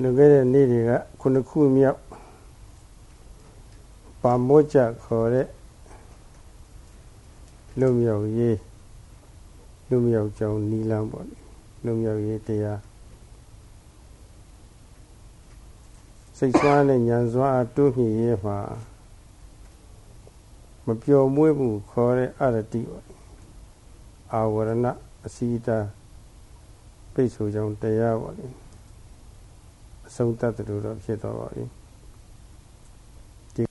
လွန်ခဲ့တဲ့နေ့တွေကခုနှစ်ခုမြောက်ပါမောကြခေါ်တဲ့လူမြောက်ရေးလူမြောက်ကြောင်းနီလန်းပေါ့လူမြောက်ရေးတရားစိတ်ဆွမ်းနဲ့ဉာဏ်ဆွမ်းအတူမြည်ရေးမှာမပျော်မွေ့မှုခေါ်တဲ့အရတိပေါ့အာဝရဏအစီတာပိတ်ဆိုကြောင်းတရားပေါ့လေအ ဆုံးတတ်တယ်လို့တော့ဖြစ်သွားပါပြီဒီ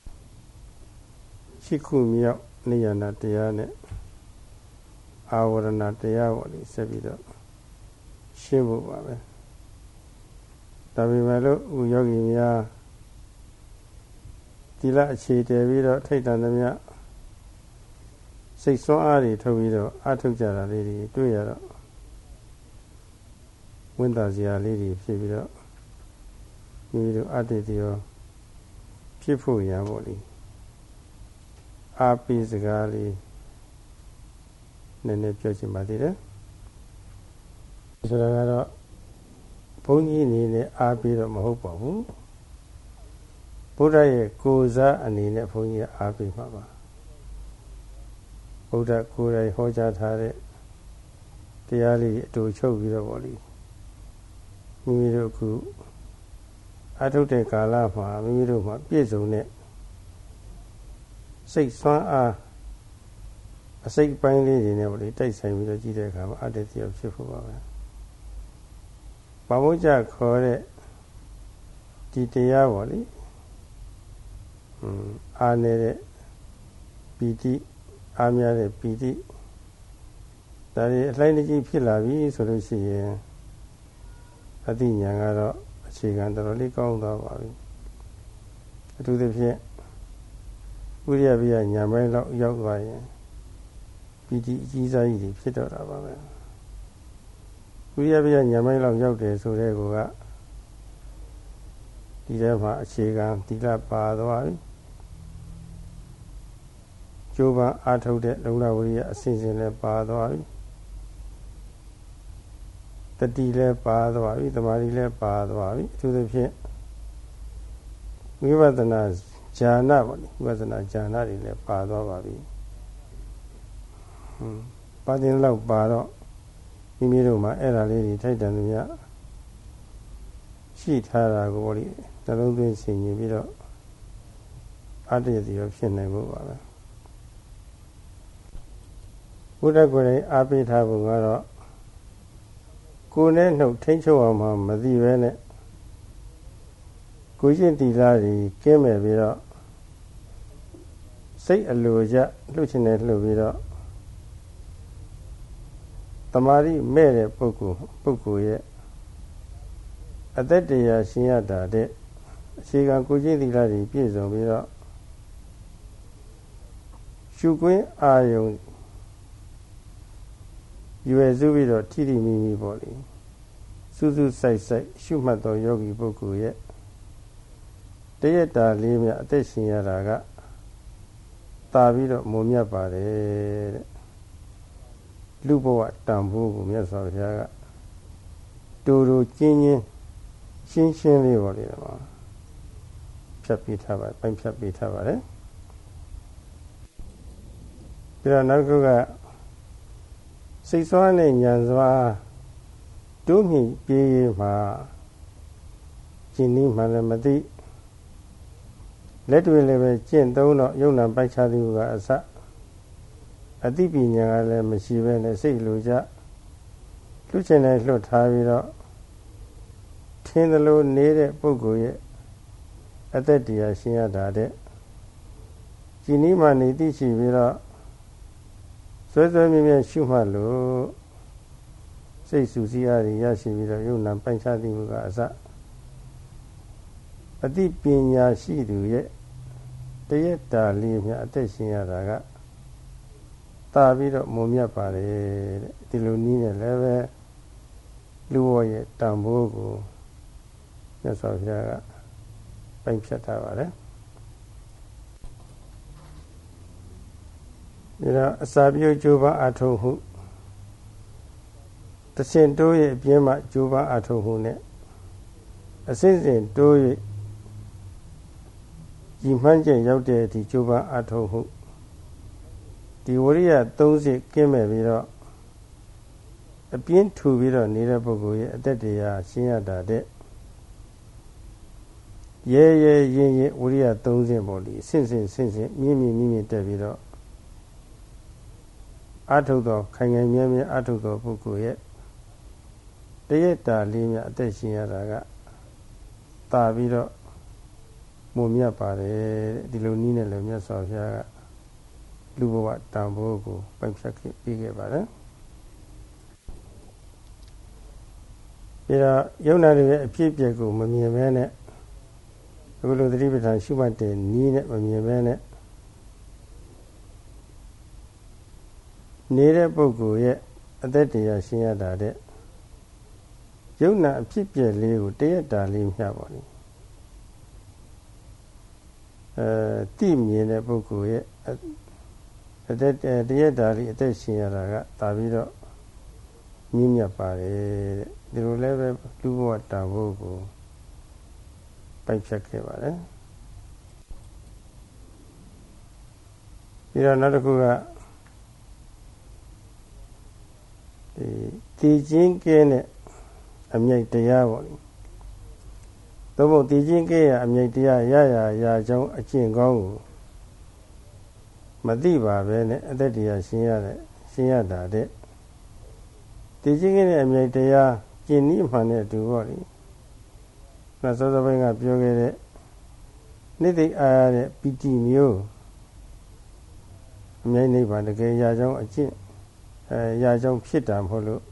ရှိခုမြောက်နေရနာတရားနဲ့အာဝရဏတရားပေါ့လေဆက်ပြီးတော့ရှင်းဖို့ပါပဲဒါပေမဲ့လို့ဥယောဂီများဒီလအခြေတည်ပြီးတော့ထိတ်တန်သမျှစိတ်ဆွမ်းအားတွေထုတ်ပြီးတော့အထုတ်ကြတာလေးတွေတွေ့ရတော့ဝန်တာစရာလေးတွေဖြစ်ပြီးတော့ မိမိတို့အတ္တတရောဖြစ်ဖို့ရပါလိအာပိစကားလေးနည်းနည်းပြောချင်ပါသေးတယ်ဆိုတာကတော့ဘုန်းကြီးအနေနဲ့အားပေးတော့မဟုတ်ပါဘူးဘုရားရဲ့ကိုယ်စားအနေနဲ့ဘုန်းကြီးအားပေးမှာပါဘုရားကိုယ်တိုင်ဟောကြားထားတဲ့တရားလေးအတူချုပ်ပြီးတော့ဗောလေမိမိတို့ခု အထုတ်တဲ့ကာလမှာမိမိတို့မှာပြည့်စုံတဲ့စိတ်ဆွမ်းအားအစိတ်ပိုင်းလေးတွေနဲ့ဗောလေတိုက်ဆိုင်ပြီးတော့ကြည့်တဲ့အခါမှာအတ္တတရားဖြစ်ဖို့ပါပဲ။ဘာမို့ကြခေါ်တဲ့ဒီတရားဗောလေ။อืมအားနေတဲ့ပီတိအားများတဲ့ပီတိဒါတွေအလိုက်တကြီးဖြစ်လာပြီဆိုလို့ရှိရင်အတိညာကတော့ အခြေခံတော်တော်လေးကောင်းသွားပါပြီအထူးသဖြင့်ဝိရိယပိယညာပိုင်းလောက်ရောက်သွားရင်ပီတိအကြီးစားကြီးတွေဖြစ်တော့တာပါပဲဝိရိယပိယညာပိုင်းလောက်ရောက်တယ်ဆိုတဲ့ကောကဒီထဲမှာအခြေခံသီလပါသွားပြီကျိုးပန်းအာထုတ်တဲ့လုံလဝိရိယအစဉ်စဉ်လည်းပါသွားပြီ တတိလည်းပါသွားပြီတမာတိလည်းပါသွားပြီအထူးသဖြင့်ဝိပဿနာဉာဏပေါ့လေဝိပဿနာဉာဏတွေလည်းပါသွားပါပြီဟွန်းပါတင်လောက်ပါတော့မိမိတို့မှာအဲ့ဒါလေးတွေထိုက်တန်သမျှရှိထားတာကိုပေါ့လေနှလုံးသွင်းဆင်ခြင်ပြီးတော့အတ္တရည်ရောဖြစ်နိုင်ဖို့ပါပဲဘုရားကိုယ်တိုင်အားပေးထားဖို့ကတော့ ကိုယ်နဲ့နှုတ်ထိန်းချုပ်အောင်မှမသိပဲနဲ့ကိုရှင်တီလာကြီးကင်းမဲ့ပြီးတော့စိတ်အလိုကျလှုပ်ရှင်နေလှုပ်ပြီးတော့တမာရီမဲ့တဲ့ပုဂ္ဂိုလ်ပုဂ္ဂိုလ်ရဲ့အသက်တရားရှင်ရတာတဲ့အခြေခံကိုရှင်တီလာကြီးပြည့်စုံပြီးတော့ရှုခွင်းအာယုံ ရွယ်စုပြီးတော့ထိထိမိမိပေါ့လေစူးစူးဆိုင်ဆိုင်ရှုမှတ်သောယောဂီပုဂ္ဂိုလ်ရဲ့တရက်တာလေးမြအသက်ရှင်ရတာကတာပြီးတော့မုံမြတ်ပါတယ်တဲ့လူဘဝတန်ဖိုးကိုမြတ်စွာဘုရားကတူတူကျင်းချင်းရှင်းရှင်းလေးပေါ့လေတော့ဖြတ်ပြီးထားပါပိုင်းဖြတ်ပြီးထားပါတယ်ပြီးတော့နောက်တစ်ခုက စိတ်ဆွမ်းနဲ့ဉာဏ်စွာတိုးမြင့်ပြေးရေးမှာကျင့်နည်းမှလည်းမသိလက်တွေလည်းပဲကျင့်သုံးတော့ယုံနာပိုက်ချသည်ကအစအသိပညာကလည်းမရှိဘဲနဲ့စိတ်လိုကြလွတ်ချင်တဲ့လွတ်ထားပြီးတော့ထင်းသလိုနေတဲ့ပုဂ္ဂိုလ်ရဲ့အသက်တရားရှင်းရတာတဲ့ကျင့်နည်းမှနေသိရှိပြီးတော့ ဆွဲဆွဲမြဲမြဲရှုမှတ်လို့စိတ်ဆူစီးအားရရှိပြီးတော့ယုံနာပိုင်ခြားသိမှုကအစအသိပညာရှိသူရဲ့တရက်တာလေးမြအသက်ရှင်ရတာကတာပြီးတော့မုံမြတ်ပါတယ်တဲ့ဒီလိုနည်းနဲ့လည်းပဲလူဝရဲ့တန်ဖိုးကိုမြတ်စွာဘုရားကပိုင်ဖြတ်ထားပါတယ် ဒါအစာပြုတ်ကြိုးပမ်းအထုံမှုတဆင်တိုးရဲ့အပြင်းမှကြိုးပမ်းအထုံမှုနဲ့အစစ်စစ်တိုး၍ညီမှန်းချက်ရောက်တဲ့အထိကြိုးပမ်းအထောက်မှုဒီဝရိယ30ကင်းမဲ့ပြီးတော့အပြင်းထူပြီးတော့နေတဲ့ပုဂ္ဂိုလ်ရဲ့အသက်တရားရှင်းရတာတဲ့ရဲရဲရင်ရင်ဝိရိယ30ပေါ့ဒီဆင့်ဆင့်ဆင့်ဆင့်မြင့်မြင့်မြင့်မြင့်တက်ပြီးတော့ အထုသောခိုင်ခိုင်မြဲမြဲအထုသောပုဂ္ဂိုလ်ရဲ့တရက်တာလေးမြအသက်ရှင်ရတာကတာပြီးတော့မုံမြတ်ပါတယ်ဒီလိုနည်းနဲ့လည်းမြတ်စွာဘုရားကလူဘဝတန်ဖိုးကိုပိုက်ဖြတ်ခဲ့ပြီးခဲ့ပါတယ်ပြီးတော့ယုံနာတွေရဲ့အဖြစ်အပျက်ကိုမမြင်ဘဲနဲ့အခုလိုသတိပဋ္ဌာန်ရှုမှတ်တဲ့နီးနဲ့မမြင်ဘဲနဲ့ နေတဲ့ပုဂ္ဂိုလ်ရဲ့အသက်တရားရှင်းရတာတဲ့ယုံနာအဖြစ်ပြက်လေးကိုတရက်တာလေးမျှပါလိမ့်အဲတိမြင်တဲ့ပုဂ္ဂိုလ်ရဲ့အသက်တရက်တာလေးအသက်ရှင်ရတာကဒါပြီးတော့မြင့်မြတ်ပါတယ်တဲ့ဒီလိုလည်းပဲလူဘဝတာဖို့ကိုပိုက်ဖြတ်ခဲ့ပါတယ်ပြီးတော့နောက်တစ်ခုက ဒီတည်ခြင်းကင်းတဲ့အမြိတ်တရားပေါ့လေသို့မဟုတ်တည်ခြင်းကင်းရအမြိတ်တရားရရရာကြောင်းအကျင့်ကောင်းကိုမသိပါပဲနဲ့အသက်တရားရှင်းရတဲ့ရှင်းရတာတဲ့တည်ခြင်းကင်းတဲ့အမြိတ်တရားကျင့်နည်းမှန်တဲ့အတူပေါ့လေနတ်စောစောပိုင်းကပြောခဲ့တဲ့နိသိအားရတဲ့ပီတိမျိုးအမြိုက်နိဗ္ဗာန်တကယ်ရာကြောင်းအကျင့် အဲရာကြောင်းဖြစ်တာမဟုတ်လို့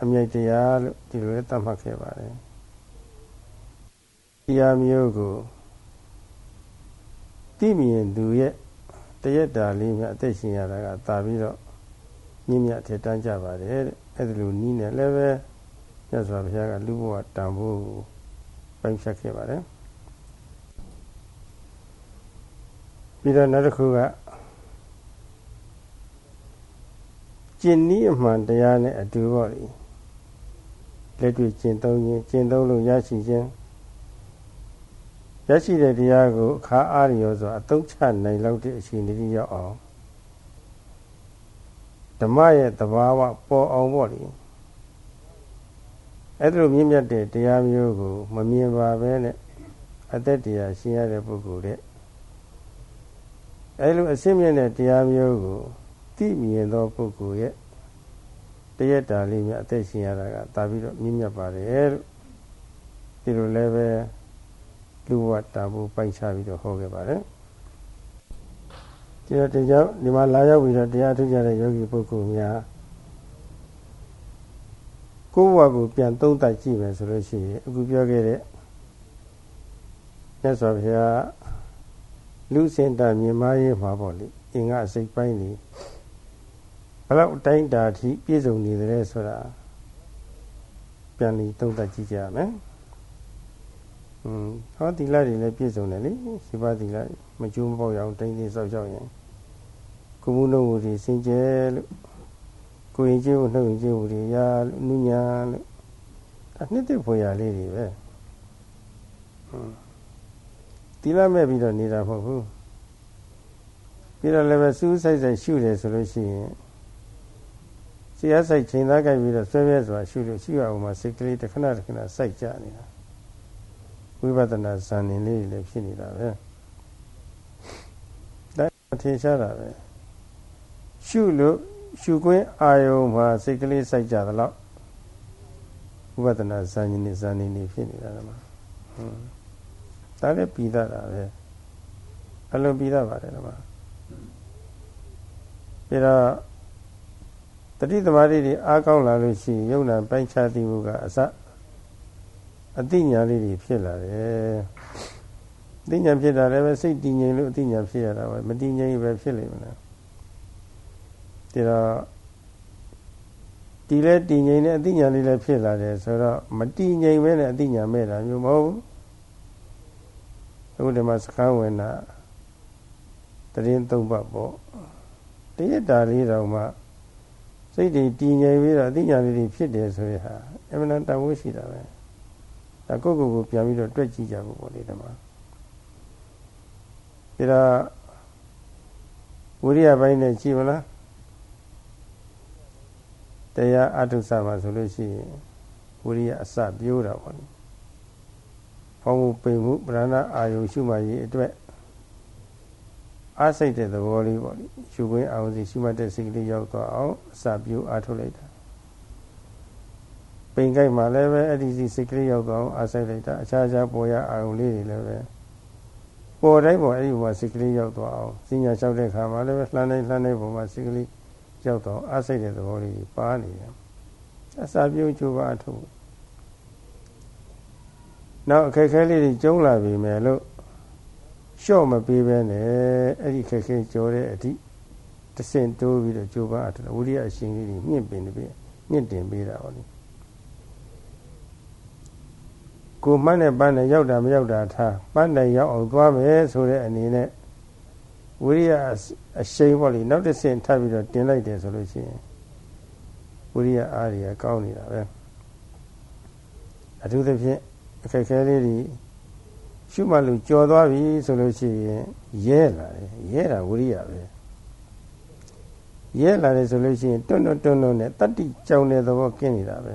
အမြိုက်တရားလို့ဒီလိုလည်းသတ်မှတ်ခဲ့ပါတယ်တရားမျိုးကိုသိမြင်သူရဲ့တရက်တာလေးမြအသက်ရှင်ရတာကသာပြီးတော့မြင့်မြတ်ထက်တန်းကြပါတယ်တဲ့အဲ့ဒါလိုနီးနေလည်းပဲမြတ်စွာဘုရားကလူဘဝတန်ဖို့ကိုပိုင်းဖြတ်ခဲ့ပါတယ်ပြီးတော့နောက်တစ်ခုက ကျင့်နည်းအမှန်တရားနဲ့အတူပေါ့လေလက်တွေ့ကျင့်သုံးခြင်းကျင့်သုံးလို့ရရှိခြင်းရရှိတဲ့တရားကိုအခါအားရစွာအသုံးချနိုင်လောက်တဲ့အခြေအနေကြီးရောက်အောင်ဓမ္မရဲ့သဘာဝပေါ်အောင်ပေါ့လေအဲ့လိုမြင့်မြတ်တဲ့တရားမျိုးကိုမမြင်ပါပဲနဲ့အသက်တရားရှင်းရတဲ့ပုဂ္ဂိုလ်တဲ့အဲ့လိုအစစ်မြင့်တဲ့တရားမျိုးကို သိမြင်သောပုဂ္ဂိုလ်ရဲ့တရက်တာလေးမြတ်အသက်ရှင်ရတာကတာပြီးတော့မြင့်မြတ်ပါတယ်လို့ဒီလိုလည်းပဲလူဘဝတာဖို့ပိုက်ချပြီးတော့ဟောခဲ့ပါတယ်ဒီတော့ဒီကြောင့်ဒီမှာလာရောက်ပြီးတော့တရားထုတ်ကြတဲ့ယောဂီပုဂ္ဂိုလ်များကိုယ့်ဘဝကိုပြန်သုံးသပ်ကြည့်မယ်ဆိုလို့ရှိရင်အခုပြောခဲ့တဲ့မြတ်စွာဘုရားလူစင်တာမြင်မရေးမှာပေါ့လေအင်္ဂအစိတ်ပိုင်းနေ ဘလောက်အတိုင်းတာထိပြည့်စုံနေတယ်ဆိုတာပြန်ပြီးသုံးသပ်ကြည့်ကြရမယ်။อืมဟောသီလတွေလည်းပြည့်စုံတယ်လေရှိပါသီလမကျိုးမပေါက်ရအောင်တိုင်းသိစောက်ကြောက်ရင်ကုမှုလုံးဝတွေစင်ကြဲလို့ကိုရင်ကျေးဖို့နှုတ်ရင်ကျေးဖို့တွေရာနုညာလို့အနှစ်သိဖွယ်ရလေးတွေပဲတီလာမဲ့ပြီးတော့နေတာမဟုတ်ဘူးပြီးတော့လည်းပဲစူးစိုက်စိုက်ရှုတယ်ဆိုလို့ရှိရင် စီရစိုက်ချိန်သားကြိုက်ပြီးတော့ဆွဲပြဲစွာရှုလို့ရှုရအောင်မှာစိတ်ကလေးတစ်ခဏတစ်ခဏစိုက်ကြနေတာဝိပဿနာဇန်နေလေးတွေလည်းဖြစ်နေတာပဲဒါထင်ရှားတာပဲရှုလို့ရှုခွင်းအာယုံမှာစိတ်ကလေးစိုက်ကြသလောက်ဥပဒနာဇာညနေဇာနေနေဖြစ်နေတာလည်းမှာဟွန်းဒါလည်းပြီးသားတာပဲအလုံးပြီးသားပါတယ်လည်းမှာပြီးတော့ တတိသမารိတွေအားကောင်းလာလို့ရှိရင်ယုံနာပိုင်းခြားသိမှုကအစအသိဉာဏ်လေးတွေဖြစ်လာတယ်အသိဉာဏ်ဖြစ်တာလည်းပဲစိတ်တည်ငြိမ်လို့အသိဉာဏ်ဖြစ်ရတာပဲမတည်ငြိမ်ပဲဖြစ်လိမ့်မယ်ဒီတော့ဒီလဲတည်ငြိမ်တဲ့အသိဉာဏ်လေးလည်းဖြစ်လာတယ်ဆိုတော့မတည်ငြိမ်ပဲနဲ့အသိဉာဏ်မဲ့တာမျိုးမဟုတ်ဘူးအခုဒီမှာစကားဝင်တာတရင်သုံးပတ်ပေါ့တရက်တာလေးတောင်မှ စိတ်တွေတည်ငြိမ်ပြီးတော့အသိဉာဏ်လေးတွေဖြစ်တယ်ဆိုရဟာအမှန်တန်ဖိုးရှိတာပဲဒါကိုယ့်ကိုယ်ကိုပြန်ပြီးတော့တွက်ကြည့်ကြဖို့ပေါ့လေဓမ္မဒါဝိရိယပိုင်းနဲ့ကြည့်မလားတရားအထုဆမှာဆိုလို့ရှိရင်ဝိရိယအစပြိုးတာပေါ့လေ။ဖောင်းမှုပိန်မှုပရဏအာယုရှုမှရေးအတွက် အားစိတ်တဲ့သဘောလေးပေါ့လေ။ရှုခွင့်အာရုံစီရှုမှတ်တဲ့စိတ်ကလေးရောက်သွားအောင်အစပြိုးအားထုတ်လိုက်တာ။ပိန်ကြိုက်မှလည်းပဲအဲ့ဒီစီစိတ်ကလေးရောက်သွားအောင်အားစိတ်လိုက်တာအခြားခြားပေါ်ရအာရုံလေးတွေလည်းပဲပေါ်တိုင်းပေါ်အဲ့ဒီဘဝစိတ်ကလေးရောက်သွားအောင်စဉ္ညာလျှောက်တဲ့ခါမှာလည်းပဲလှမ်းတိုင်းလှမ်းတိုင်းပေါ်မှာစိတ်ကလေးရောက်တော့အားစိတ်တဲ့သဘောလေးပါနေတယ်အစာပြုံးချိုးပါအထုနောက်အခက်ခဲလေးတွေကျုံးလာပြီမယ်လို့ ရှော့မပေးပဲနဲ့အဲ့ဒီခက်ခဲကြောတဲ့အထိတဆင့်တိုးပြီးတော့ကြိုးပမ်းအထုဝိရိယအရှင်လေးတွေမြင့်ပင်ပြီးမြင့်တင်ပေးတာပါလေကိုမှန်းနဲ့ပန်းနဲ့ရောက်တာမရောက်တာထားပန်းနဲ့ရောက်အောင်သွားမယ်ဆိုတဲ့အနေနဲ့ဝိရိယအရှိန်ပေါ့လေနောက်တစ်ဆင့်ထပ်ပြီးတော့တင်လိုက်တယ်ဆိုလို့ရှိရင်ဝိရိယအားရကောင်းနေတာပဲအထူးသဖြင့်အခက်ခဲလေးတွေ ရှုမှတ်လို့ကြော်သွားပြီဆိုလို့ရှိရင်ရဲလာတယ်ရဲတာဝိရိယပဲရဲလာတယ်ဆိုလို့ရှိရင်တွန်းတွန်းတွန်းတွန်းနဲ့တတ္တိကြောင်တဲ့သဘောကင်းနေတာပဲ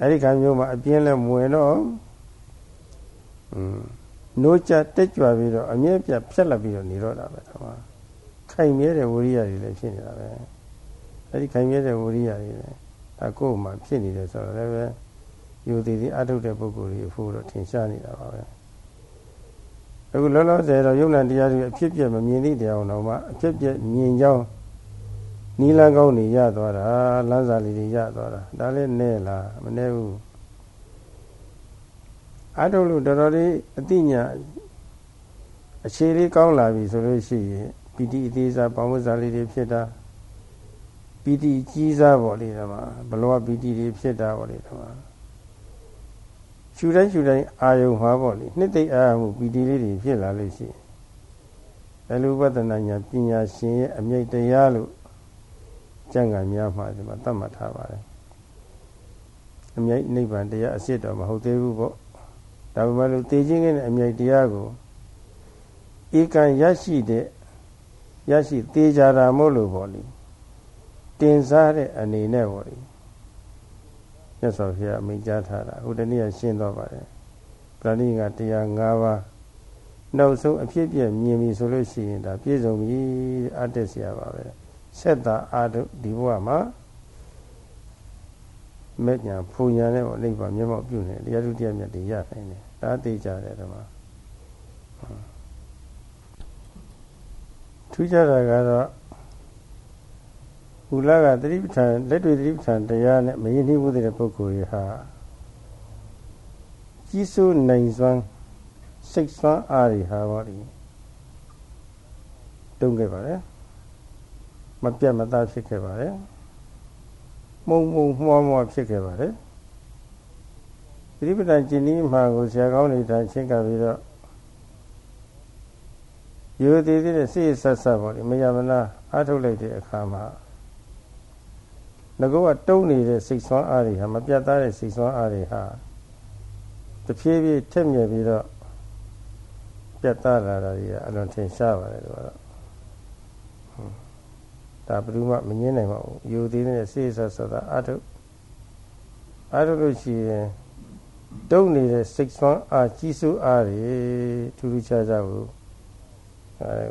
အဲ့ဒီခါမျိုးမှာအပြင်းလဲမဝင်တော့อืมနိုးကြတက်ကြွပြီးတော့အမြဲပြတ်ဖြက်လက်ပြီးတော့နေတော့တာပဲဒါမှခိုင်မြဲတဲ့ဝိရိယတွေလည်းဖြစ်နေတာပဲအဲ့ဒီခိုင်မြဲတဲ့ဝိရိယတွေလည်းဒါကိုယ်မှဖြစ်နေတယ်ဆိုတော့လည်းပဲ ယူသေးသေးအထုတ်တဲ့ပုဂ္ဂိုလ်တွေအဖို့တော့ထင်ရှားနေတာပါပဲအခုလောလောဆယ်တော့ယုံနာတရားတွေအဖြစ်ပြက်မမြင်သည့်တရားအောင်တော့မှအဖြစ်ပြက်မြင်ကြောင်းနီလန်းကောင်းနေရသွားတာလမ်းစာလေးတွေရသွားတာဒါလည်းနဲ့လားမနဲ့ဘူးအထုတ်လို့တော်တော်လေးအတိညာအခြေလေးကောင်းလာပြီဆိုလို့ရှိရင်ပီတိအသေးစားပေါင်းဝဇ္ဇာလေးတွေဖြစ်တာပီတိကြီးစားပေါ့လေဒီမှာဘလောပီတိတွေဖြစ်တာပေါ့လေဒီမှာ ရှူတိုင်းရှူတိုင်းအာယုံမှာပေါ့လေနှစ်သိအာမှုပီတိလေးတွေဖြစ်လာလို့ရှိရင်ဘယ်လိုဝဒနာညာပညာရှင်ရဲ့အမြိတ်တရားလို့ကျင့်ကံများမှာဒီမှာသတ်မှတ်ထားပါတယ်အမြိတ်နိဗ္ဗာန်တရားအစ်စ်တော့မဟုတ်သေးဘူးပေါ့ဒါပေမဲ့လို့သိချင်းနဲ့အမြိတ်တရားကိုဧကံရရှိတဲ့ရရှိသေးကြတာမို့လို့ပေါ့လေတင်စားတဲ့အနေနဲ့ပေါ့လေ မြတ်စွာဘုရားအမိန့်ကြားထားတာဟိုတနေ့ကရှင်းတော့ပါတယ်ပရိနိကတရား၅ပါးနောက်ဆုံးအဖြစ်ပြမြင်ပြီဆိုလို့ရှိရင်ဒါပြည့်စုံပြီအတ္တဆရာပါပဲဆက်တာအာတုဒီဘဝမှာမဲ့ညာဖူညာနဲ့ပေါ့နိဗ္ဗာန်မျက်မှောက်ပြုနေတရားသူတရားမြတ်တွေရနိုင်တယ်ဒါသိကြတယ်ဓမ္မထူးခြားတာကတော့ ဘုလားကသတိပဋ္ဌာန်လက်တွေ့သတိပဋ္ဌာန်တရားနဲ့မရင်းနှီးမှုတဲ့ပုဂ္ဂိုလ်တွေဟာကြီးစိုးနိုင်စွမ်းစိတ်စွမ်းအားတွေဟာပါလိတုံးခဲ့ပါတယ်မပြတ်မသားဖြစ်ခဲ့ပါတယ်မုံမုံမှောမှောဖြစ်ခဲ့ပါတယ်သတိပဋ္ဌာန်ကျင့်နည်းမှာကိုဆရာကောင်းနေတာချင်းကပြီးတော့ရိုသေးသေးတဲ့စိတ်ဆက်ဆက်ပေါ့လေမယမနာအားထုတ်လိုက်တဲ့အခါမှာ ငကောကတုံးနေတဲ့စိတ်ဆွမ်းအားတွေဟာမပြတ်သားတဲ့စိတ်ဆွမ်းအားတွေဟာတဖြည်းဖြည်းထက်မြက်ပြီးတော့ပြတ်သားလာတာကြီးအလွန်ထင်ရှားပါတယ်လို့ကတော့ဒါဘယ်သူမှမငင်းနိုင်ပါဘူးယူသေးတဲ့စိတ်ဆက်ဆက်တာအားထုတ်အားထုတ်လို့ရှိရင်တုံးနေတဲ့စိတ်ဆွမ်းအားကြီးစိုးအားတွေထူးထူးခြားခြားကိုအဲ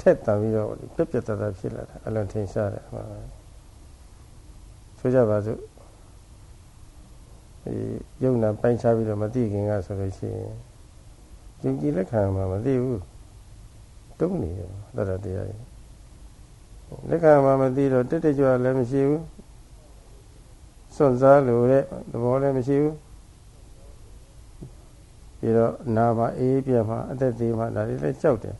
ထက်တံပြီးတော့ပြက်ပြက်တတ်ဖြစ်လာတာအလွန်ထင်ရှားတယ် ဆိုကြပါစို့ဒီယုံနာပိုင်းခြားပြီးတော့မသိခင်ကဆိုလို့ရှိရင်ယုံကြည်လက်ခံမှာမသိဘူးတုံးနေတယ်တရတရားကြီးလက်ခံမှာမသိတော့တက်တက်ကြွလည်းမရှိဘူးစွန့်စားလို့တဲ့သဘောလည်းမရှိဘူးပြီးတော့နာပါအေးပြမှာအသက်သေးမှာဒါတွေလည်းကြောက်တယ်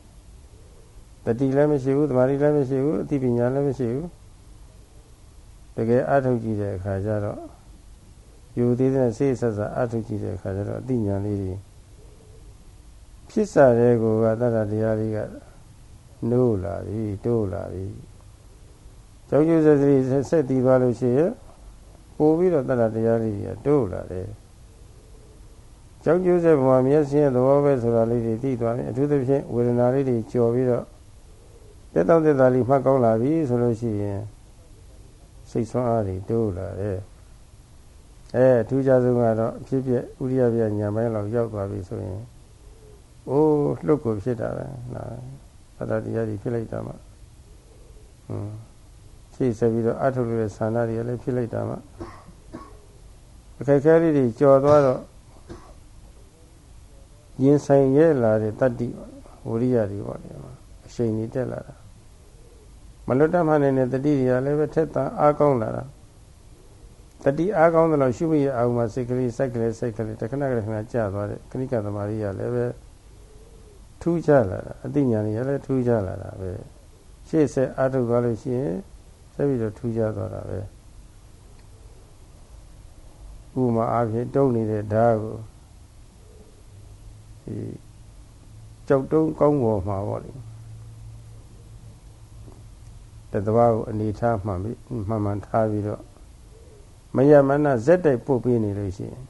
တတိလည်းမရှိဘူးသမာဓိလည်းမရှိဘူးအသိပညာလည်းမရှိဘူး တကယ်အထုတ်ကြည့်တဲ့အခါကျတော့ယူသေးတဲ့စိတ်ဆက်ဆက်အထုတ်ကြည့်တဲ့အခါကျတော့အသိဉာဏ်လေးတွေဖြစ်စာတဲ့ကိုကတတ္တတရားလေးကနိုးလာပြီတိုးလာပြီကြောက်ရွံ့စစရိဆက်တည်သွားလို့ရှိရင်ပို့ပြီးတော့တတ္တတရားလေးကတိုးလာတယ်ကြောက်ကြွစေဘဝမျက်စိရဲ့သဘောပဲဆိုတာလေးတွေသိသွားတယ်အထူးသဖြင့်ဝေဒနာလေးတွေကြော်ပြီးတော့တက်တော့တက်တာလေးမှတ်ကောင်းလာပြီဆိုလို့ရှိရင် စိတ်ဆွမ်းအားတွေတိုးလာတယ်အဲအထူးခြားဆုံးကတော့အဖြစ်ပြဥရိယပြညာပိုင်းလောက်ရောက်သွားပြီဆိုရင်အိုးလှုပ်ကိုဖြစ်တာပဲနာသတ္တတရားတွေဖြစ်လိုက်တာမှဟွန်းရှေ့ဆက်ပြီးတော့အထုလို့တဲ့ဆန္ဒတွေလည်းဖြစ်လိုက်တာမှအခက်အခဲလေးတွေကြော်သွားတော့ရင်ဆိုင်ရဲလာတဲ့တတ္တိဝရိယတွေပေါ့လေအရှိန်ကြီးတက်လာတာ မလွတ်တတ်မှနေတဲ့တတိတွေကလည်းပဲထက်သန်အားကောင်းလာတာတတိအားကောင်းတယ်လို့ရှုမိရအောင်မှာစိတ်ကလေးစိုက်ကလေးစိတ်ကလေးတခဏခဏကြာသွားတဲ့ခဏကသမารီရလည်းပဲထူးခြားလာတာအသိဉာဏ်ကြီးလည်းထူးခြားလာတာပဲရှေ့ဆက်အားထုတ်သွားလို့ရှိရင်ဆက်ပြီးတော့ထူးခြားသွားတာပဲဥမာအဖြစ်တုံးနေတဲ့ဓာတ်ကိုဒီကြောက်တုံးကောင်းပေါ်မှာပေါ့လေ တသဘာကိုအနေထားမှန်ပြီးမှန်မှန်ထားပြီးတော့မယမနာဇက်တိုက်ပုတ်ပေးနေလို့ရှိရင်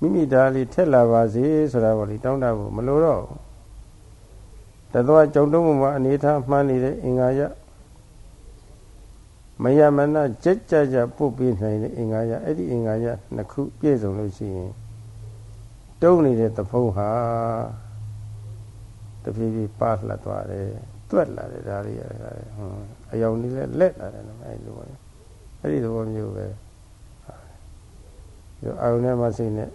မိမိသားလေးထက်လာပါစေဆိုတာပေါ့လေတောင်းတဖို့မလိုတော့တသောကြုံတုံးမှာအနေထားမှန်းနေတဲ့အင်္ဂါရမယမနာကြက်ကြကြပုတ်ပေးနိုင်တဲ့အင်္ဂါရအဲ့ဒီအင်္ဂါရနှစ်ခုပြည့်စုံလို့ရှိရင်တုံးနေတဲ့သဖုံးဟာတဖြည်းဖြည်းပါလှသွားတယ် တွက်လာတယ်ဒါလေးရတယ်ဟွန်းအယောင်လေးလည်းလက်လာတယ်နော်အဲ့လိုပဲအဲ့ဒီသဘောမျိုးပဲဒီအာရုံနဲ့မစိနဲ့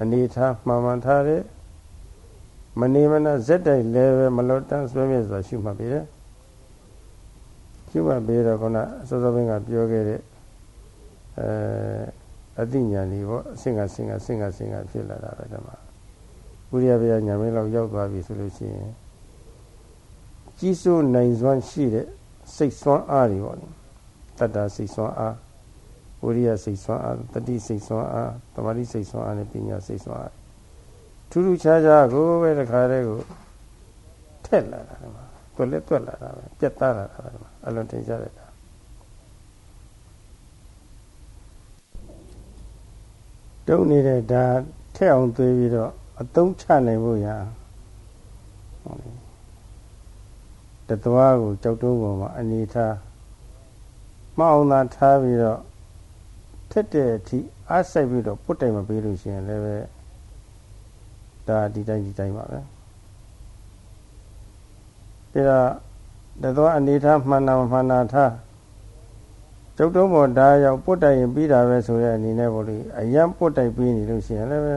အနေထားမှန်မှန်ထားတယ်မနေမနာဇက်တိုက်လည်းပဲမလွတ်တန်းဆွဲမြဲဆိုတာရှုမှတ်ပြီလေရှုမှတ်ပြီးတော့ခုနစောစောဘင်းကပြောခဲ့တဲ့အဲအသိဉာဏ်ကြီးပေါ့အစင်ကစင်ကစင်ကစင်ကဖြစ်လာတာပဲဓမ္မဝိရိယဗျာညာမင်းလောက်ရောက်သွားပြီဆိုလို့ရှိရင် ကြီးစိုးနိုင်စွမ်းရှိတဲ့စိတ်စွမ်းအားတွေပေါ့လေတတ္တစိတ်စွမ်းအားဝိရိယစိတ်စွမ်းအားတတိစိတ်စွမ်းအားတမာတိစိတ်စွမ်းအားနဲ့ပညာစိတ်စွမ်းအားထူးထူးခြားခြားကိုပဲတခါတည်းကိုထက်လာတာဒီမှာတွက်လက်တွက်လာတာပဲပြတ်သားလာတာဒီမှာအလွန်တင်ကြတဲ့တာတုံနေတဲ့ဒါထက်အောင်သွေးပြီးတော့အသုံးချနိုင်ဖို့ရာဟုတ်လေ တသွားကိုကြောက်တုံးပေါ်မှာအနေထားမအောင်သာထားပြီးတော့ထက်တဲ့အထိအားစိုက်ပြီးတော့ပုတ်တိုင်မပေးလို့ရှိရင်လည်းပဲဒါဒီတိုင်းဒီတိုင်းပါပဲဒါတော့တသွားအနေထားမှန်တာမှန်တာထားကျုပ်တို့ဘောဒါရောက်ပုတ်တိုင်ရင်ပြီးတာပဲဆိုတဲ့အနေနဲ့ပေါ့လေအရန်ပုတ်တိုင်ပြီးနေလို့ရှိရင်လည်းပဲ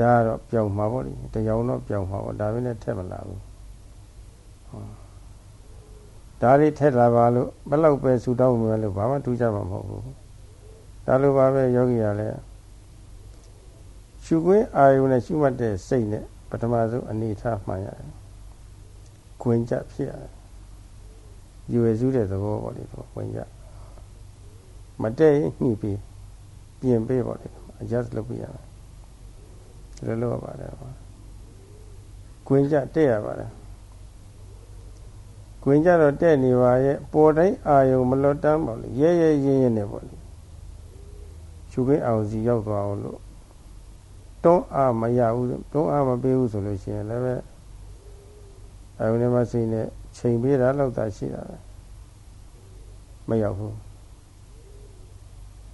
ဒါကတော့ပြောင်းမှာပေါ့လေတရားတော့ပြောင်းမှာပေါ့ဒါပဲနဲ့ထက်မလာဘူး ဒါလေးထက်လာပါလို့ဘယ်လောက်ပဲဆူတောင်းမယ်လို့ဘာမှထူးခြားမှာမဟုတ်ဘူးဒါလိုပါပဲယောဂီရလည်းရှုခွင်းအာယုနဲ့ရှုမှတ်တဲ့စိတ်နဲ့ပထမဆုံးအနေထားမှန်ရတယ်။ခွင်းကြဖြစ်ရတယ်။ယူရစုတဲ့သဘောပေါ့လေတော့ခွင်းကြမတဲ့ညှိပြီးပြင်ပေးပေါ့လေ adjust လုပ်ပြရတယ်။ဒါလိုပါတယ်။ခွင်းကြတဲ့ရပါတယ်။ ခွင်းကြတော့တဲ့နေပါရဲ့ပေါ်တိုင်းအာယုံမလွတ်တမ်းပေါ့လေရဲရဲရင်းရင်းနဲ့ပေါ့လေရှုခွင်းအောင်စီရောက်သွားအောင်လို့တွန်းအားမရဘူးတွန်းအားမပေးဘူးဆိုလို့ရှိရင်လည်းပဲအယုန်နဲ့မစိနဲ့ချိန်ပေးတာလောက်သာရှိတာပဲမရောက်ဘူး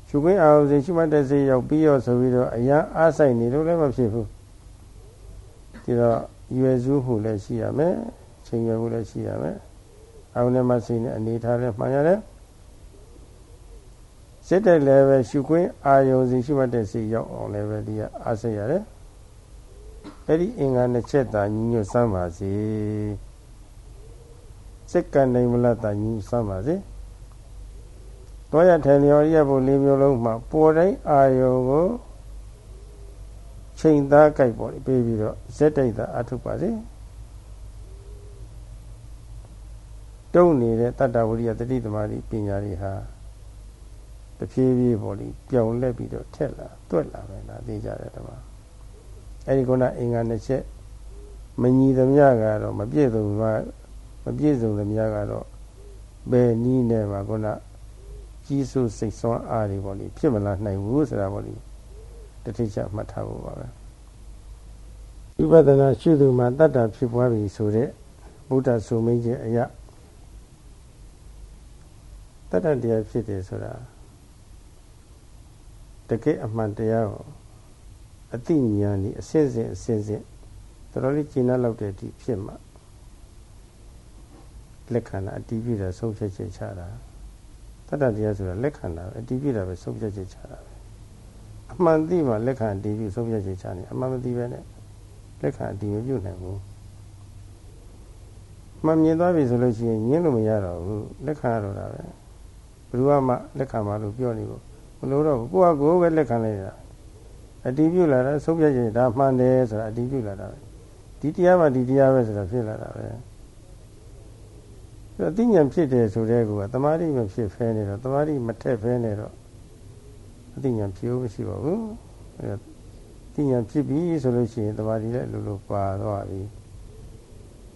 ရှုခွင့်အာရုံစိရှုမှတ်တဲ့စိရောက်ပြီးရောဆိုပြီးတော့အရာအားဆိုင်နေလို့လည်းမဖြစ်ဘူးဒီတော့ရွယ်စုမှုလည်းရှိရမယ်ချိန်ရွယ်မှုလည်းရှိရမယ် အယုန်နဲ့မစိနဲ့အနေထားလည်းမှန်ရတယ်စစ်တဲ့လည်းပဲရှုခွင့်အာယုံစီရှုမှတ်တဲ့စိတ်ရောက်အောင်လည်းပဲဒီကအားစိတ်ရတယ်အဲ့ဒီအင်္ဂါနှစ်ချက်သာညီညွတ်စမ်းပါစေစိတ်ကနိုင်မလားသာညီစမ်းပါစေတောရထိုင်လျော်ရဖို့လေးမျိုးလုံးမှာပေါ်တိုင်းအာယုံကိုချိန်သားကြိုက်ပေါ်ပြီးပြီးတော့ဇက်တိုက်သာအထုပါစေ တုံနေတဲ့တတ္တဝရိယတတိသမารိပညာတွေဟာတဖြည်းဖြည်းပေါ့လေပြောင်းလဲပြီးတော့ထက်လာတွက်လာပဲလားသိကြတယ်တမအဲဒီကုနာအင်္ဂါနှစ်ချက်မညီသမျှကတော့မပြည့်စုံမှမပြည့်စုံသမျှကတော့ဘယ်နည်းနဲ့မှကုနာကြီးစုစိတ်ဆွမ်းအားတွေပေါ့လေဖြစ်မလာနိုင်ဘူးဆိုတာပေါ့လေတတိချမှတ်ထားဖို့ပါပဲဝိပဿနာရှုသူမှာတတ္တဖြစ်ပွားပြီဆိုတဲ့ဘုဒ္ဓဆိုမင်းခြင်းအရာ တတ္တတရားဖြစ်တယ်ဆိုတာတကယ်အမှန်တရားကိုအသိဉာဏ်ဤအစစ်စစ်အစစ်စစ်တော်တော်လေးကျင့်လောက်တဲ့အထိဖြစ်မှလက်ခံတာအတီးပြတာဆုံးဖြတ်ချက်ချတာတတ္တတရားဆိုတာလက်ခံတာပဲအတီးပြတာပဲဆုံးဖြတ်ချက်ချတာပဲအမှန်သိမှလက်ခံအတီးပြဆုံးဖြတ်ချက်ချနေအမှန်မသိပဲနဲ့လက်ခံအတီးမပြုတ်နိုင်ဘူးမှန်မြင်သွားပြီဆိုလို့ရှိရင်ညင်းလို့မရတော့ဘူးလက်ခံရတော့တာပဲ ဘယ်သူမှလက်ခံပါလို့ပြောနေဖို့မလို့တော့ကိုယ့်ဟာကိုယ်ပဲလက်ခံလိုက်တာအတီးပြုတ်လာတာဆုံးဖြတ်ချက်ဒါမှန်တယ်ဆိုတာအတီးပြုတ်လာတာပဲဒီတရားမှဒီတရားပဲဆိုတာဖြစ်လာတာပဲအသိဉာဏ်ဖြစ်တယ်ဆိုတဲ့ကောတမာတိမဖြစ်ဖဲနေတော့တမာတိမထက်ဖဲနေတော့အသိဉာဏ်ဖြစ်ဖို့မရှိပါဘူးအဲသိဉာဏ်ဖြစ်ပြီဆိုလို့ရှိရင်တမာတိလည်းလိုလိုပါသွားပြီ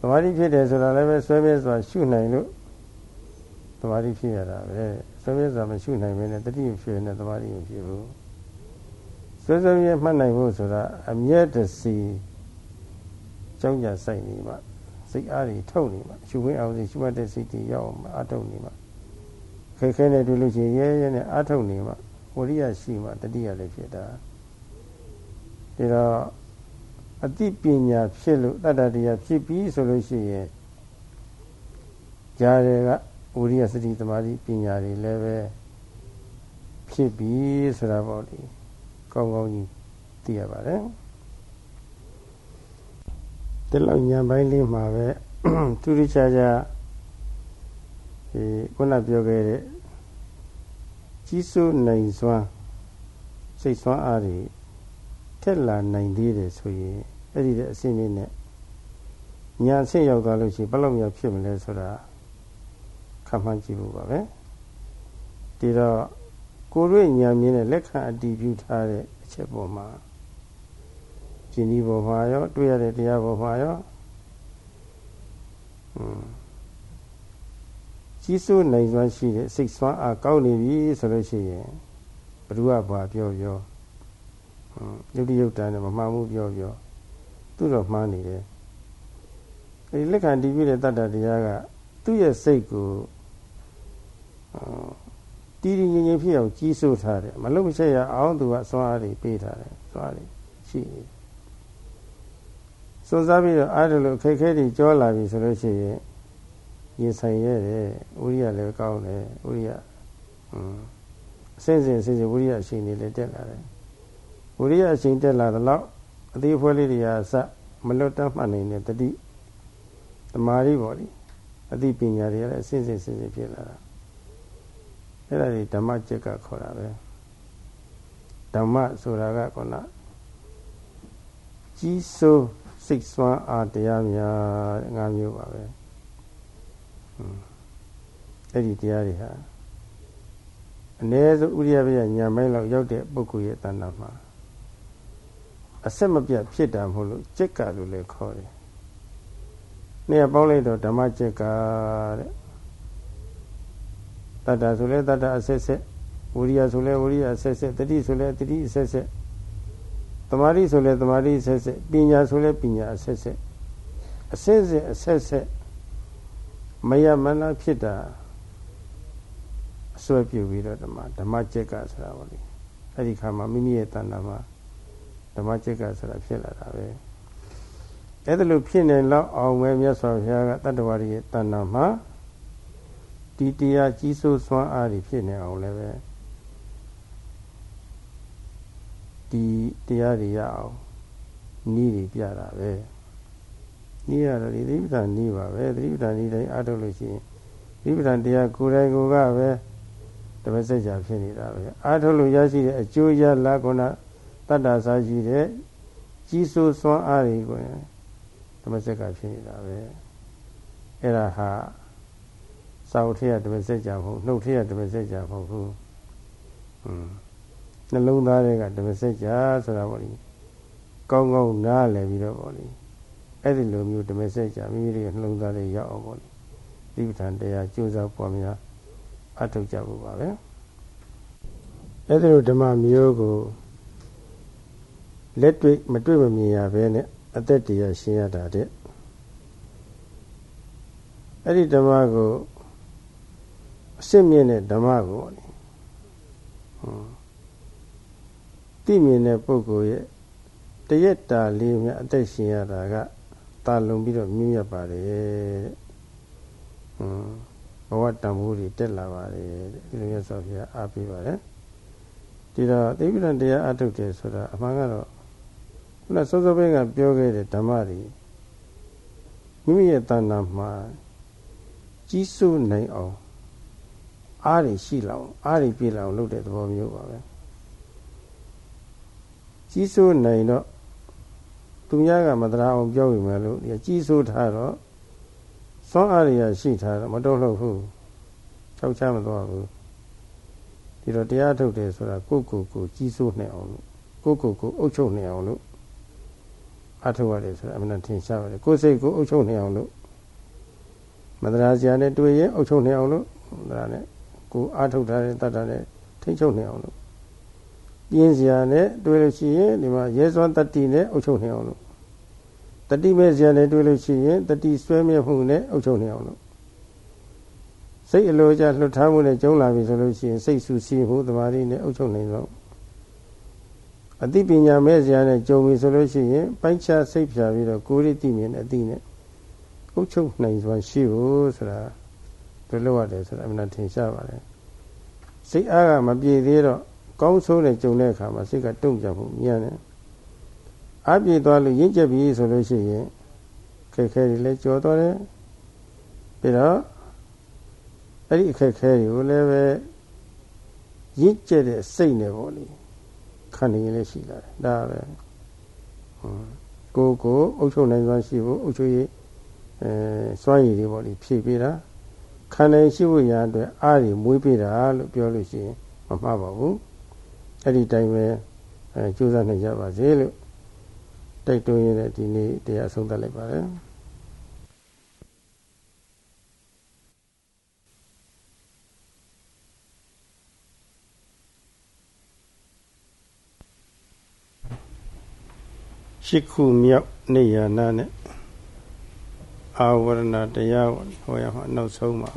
တမာတိဖြစ်တယ်ဆိုတာလည်းပဲဆွဲပြဲစွာရှုနိုင်လို့တမာတိဖြစ်ရတာပဲ ဆွဲပြဲစွာမရှုနိုင်ဘဲနဲ့တတိမဖြစ်နဲ့တမာတိမဖြစ်ဘူးဆွဲဆွဲပြဲမှတ်နိုင်ဖို့ဆိုတာအမျက်တစီကြောင်းကြဆိုင်နေမှာစိတ်အားတွေထုတ်နေမှာရှုခွင့်အောင်စီရှုမှတ်တဲ့စိတ်တွေရောက်အောင်အထုတ်နေမှာခဲခဲနဲ့တွေ့လို့ရှိရင်ရဲရဲနဲ့အထုတ်နေမှာဝရိယရှိမှာတတိယလည်းဖြစ်တာဒါတော့အတိပညာဖြစ်လို့တတ္တတရားဖြစ်ပြီးဆိုလို့ရှိရင်ကြားတွေက ဝရိယစတိသမာဓိပညာတွေလည်းပဲဖြစ်ပြီးဆိုတာပေါ့ဒီကောင်းကောင်းကြီးသိရပါတယ်ဒီလောက်ညံပိုင်းလေးမှာပဲသူရိချာချာဒီခုနပြောခဲ့တဲ့ကြီးစိုးနိုင်စွမ်းစိတ်စွမ်းအားတွေထက်လာနိုင်သေးတယ်ဆိုရင်အဲ့ဒီတဲ့အဆင့်လေးနဲ့ညာအဆင့်ရောက်သွားလို့ရှိရင်ဘယ်လောက်များဖြစ်မလဲဆိုတာ ခံမှန်းကြည့်ဖို့ပါပဲဒီတော့ကိုရွေ့ညာမြင်တဲ့လက်ခံအတည်ပြုထားတဲ့အချက်ပေါ်မှာရှင်ဒီပေါ်မှာရောတွေ့ရတဲ့တရားပေါ်မှာရောอืมကြီးစိုးနိုင်စွမ်းရှိတဲ့စိတ်စွမ်းအားကောင်းနေပြီဆိုလို့ရှိရင်ဘ누구ကဘာပြောပြောဟုတ်ယုတ်တိယုတ်တန်နဲ့မမှန်ဘူးပြောပြောသူတော့မှားနေတယ်အဲဒီလက်ခံတည်ပြတဲ့တတ္တတရားကသူ့ရဲ့စိတ်ကို တီးတီးငြိမ်ငြိမ်ဖြစ်အောင်ကြီးစိုးထားတယ်မလို့မချက်ရအောင်သူကစွမ်းအားတွေပေးထားတယ်စွမ်းအားတွေရှိနေတယ်စွန့်စားပြီးတော့အားတယ်လို့အခက်ခဲတွေကြောလာပြီဆိုလို့ရှိရင်ရင်ဆိုင်ရတယ်ဝိရိယလည်းကောင်းတယ်ဝိရိယอืมအစဉ်စဉ်အစဉ်စဉ်ဝိရိယအရှိန်တွေလည်းတက်လာတယ်ဝိရိယအရှိန်တက်လာတော့အသေးဖွဲလေးတွေကအစမလွတ်တတ်မှတ်နေတဲ့တတိတမာရီပေါ့လေအသိပညာတွေလည်းအစဉ်စဉ်အစဉ်စဉ်ဖြစ်လာတာ အဲ့ဒါဒီဓမ္မကျက်ကခေါ်တာပဲဓမ္မဆိုတာကကောနာကြီးစိုးစိတ်ဆွမ်းအားတရားများငါးမျိုးပါပဲအဲ့ဒီတရားတွေဟာအ ਨੇ ဆုံးဥရိယပယညာမိုင်းလောက်ရောက်တဲ့ပုဂ္ဂိုလ်ရဲ့တဏ္ဍာမှာအဆက်မပြတ်ဖြစ်တာမဟုတ်လို့จิตကလို့လည်းခေါ်တယ်။နေ့ပေါင်းလိုက်တော့ဓမ္မจิตကတဲ့ တတ္တဆိုလဲတတ္တအဆက်ဆက်ဝိရိယဆိုလဲဝိရိယအဆက်ဆက်တတိဆိုလဲတတိအဆက်ဆက်တမာတိဆိုလဲတမာတိအဆက်ဆက်ပညာဆိုလဲပညာအဆက်ဆက်အဆက်ဆက်အဆက်ဆက်မယမနာဖြစ်တာအစွဲပြုပြီးတော့ဓမ္မဓမ္မကျက်ကဆိုတာပေါ့လေအဲ့ဒီခါမှာမိမိရဲ့တဏ္ဍာမှာဓမ္မကျက်ကဆိုတာဖြစ်လာတာပဲအဲ့ဒါလို့ဖြစ်နေတော့အောင်မဲမြတ်စွာဘုရားကတတ္တဝါတွေရဲ့တဏ္ဍာမှာ ဒီတရားကြီးစိုးစွမ်းအားတွေဖြစ်နေအောင်လည်းပဲဒီတရားတွေရအောင်နီးတွေပြတာပဲနီးရတော့ဒီသတိပဋ္ဌာန်နီးပါပဲသတိပဋ္ဌာန်နီးတိုင်းအားထုတ်လို့ရှိရင်သတိပဋ္ဌာန်တရားကိုယ်တိုင်ကိုယ်ကပဲတပတ်စက်ကြဖြစ်နေတာပဲအားထုတ်လို့ရရှိတဲ့အကျိုးရလာကုဏတတ္တစာရှိတဲ့ကြီးစိုးစွမ်းအားတွေကိုတပတ်စက်ကဖြစ်နေတာပဲအဲ့ဒါဟာ စာအုပ်ထည့်ရတပတ်စက်ကြမဟုတ်နှုတ်ထည့်ရတပတ်စက်ကြမဟုတ်ဘူးอืมနှလုံးသားတွေကဓမ္မစကြာဆိုတာပေါ့လေကောင်းကောင်းနားလည်ပြီးတော့ပေါ့လေအဲ့ဒီလိုမျိုးဓမ္မစကြာမိမိရဲ့နှလုံးသားတွေရောက်အောင်ပေါ့လေဒီပဋ္ဌာန်တရားကြိုးစားပွားများအထောက်ကြဖို့ပါပဲအဲ့ဒီလိုဓမ္မမျိုးကိုလက်တွေ့မတွေ့မမြင်ရဘဲနဲ့အသက်တရားရှင်းရတာတဲ့အဲ့ဒီဓမ္မကို အစစ်မြင့်တဲ့ဓမ္မကိုပေါ့လေဟွန်းသိမြင်တဲ့ပုဂ္ဂိုလ်ရဲ့တရက်တာလေးမြအသက်ရှင်ရတာကတာလုံပြီးတော့မြင့်ရပါတယ်တဲ့ဟွန်းဘဝတန်ဖိုးတွေတက်လာပါတယ်တဲ့ဒီလိုမျိုးဆိုပြအားပေးပါတယ်ဒီတော့သိပ္ပံတရားအထုတ်တယ်ဆိုတာအမှန်ကတော့ခုနစောစောပိုင်းကပြောခဲ့တဲ့ဓမ္မတွေမိမိရဲ့တဏ္ဍာမှာကြီးစိုးနိုင်အောင် အားတွေရှိလောက်အားတွေပြည့်လောက်လုပ်တဲ့သဘောမျိုးပါပဲကြီးစိုးနိုင်တော့သူများကမတရားအောင်ပြောပြီမယ်လို့ဒီကြီးစိုးထားတော့စွမ်းအားရရှိထားတော့မတော်လို့ဘူးချောက်ချမသွားဘူးဒီတော့တရားထုတ်တယ်ဆိုတာကိုယ့်ကိုယ်ကိုကြီးစိုးနေအောင်လို့ကိုယ့်ကိုယ်ကိုအုပ်ချုပ်နေအောင်လို့အထုတ်ရတယ်ဆိုတာအမှန်ထင်ရှားပါတယ်ကိုယ်စိတ်ကိုအုပ်ချုပ်နေအောင်လို့မတရားစရာနဲ့တွေ့ရင်အုပ်ချုပ်နေအောင်လို့ဒါနဲ့ ကိုအာထုတ်ထားတဲ့တတ်တာနဲ့ထိချုပ်နေအောင်လို့ပြင်းစရာနဲ့တွေ့လို့ရှိရင်ဒီမှာရဲစွမ်းတတိနဲ့အုပ်ချုပ်နေအောင်လို့တတိမဲ့စရာနဲ့တွေ့လို့ရှိရင်တတိဆွဲမြတ်မှုနဲ့အုပ်ချုပ်နေအောင်လို့စိတ်အလိုကျလွတ်ထားမှုနဲ့ကျုံလာပြီဆိုလို့ရှိရင်စိတ်ဆူဆီးမှုတမာရီနဲ့အုပ်ချုပ်နေတော့အသိပညာမဲ့စရာနဲ့ကြုံပြီဆိုလို့ရှိရင်ပိုင်းခြားစိတ်ဖြာပြီးတော့ကိုယ်ရည်သိမြင်တဲ့အသိနဲ့အုပ်ချုပ်နိုင်စွာရှိဖို့ဆိုတာ ဘယ်လိုရတယ်ဆိုတာအမှန်ထင်ရှားပါတယ်စိတ်အားကမပြေသေးတော့ကောင်းဆိုးနဲ့ကြုံတဲ့အခါမှာစိတ်ကတုံ့ပြန်မှုမြန်တယ်အပြေသွားလို့ရင့်ကျက်ပြီဆိုလို့ရှိရင်ခက်ခဲတွေလည်းကြော်သွားတယ်ပြီးတော့အဲ့ဒီအခက်ခဲတွေကိုလည်းပဲရင့်ကျက်တဲ့စိတ်နဲ့ပေါ့လေခံနေရင်လည်းရှိလာတယ်ဒါပဲကိုကိုအုပ်ချုပ်နိုင်စွာရှိဖို့အုပ်ချုပ်ရေးအဲစွမ်းရည်တွေပေါ့လေဖြည့်ပေးတာ ခန္ဓာရှိဖို့ရာအတွက်အားတွေမွေးပေးတာလို့ပြောလို့ရှိရင်မမှားပါဘူးအဲ့ဒီတိုင်းပဲအဲကြိုးစားနိုင်ကြပါစေလို့တိုက်တွန်းရတဲ့ဒီနေ့တရားဆုံးသတ်လိုက်ပါတယ်ရှိခုမြောက်နေရနာနဲ့ အာဝရဏတရားကိုဟောရမှာနောက်ဆုံးပါ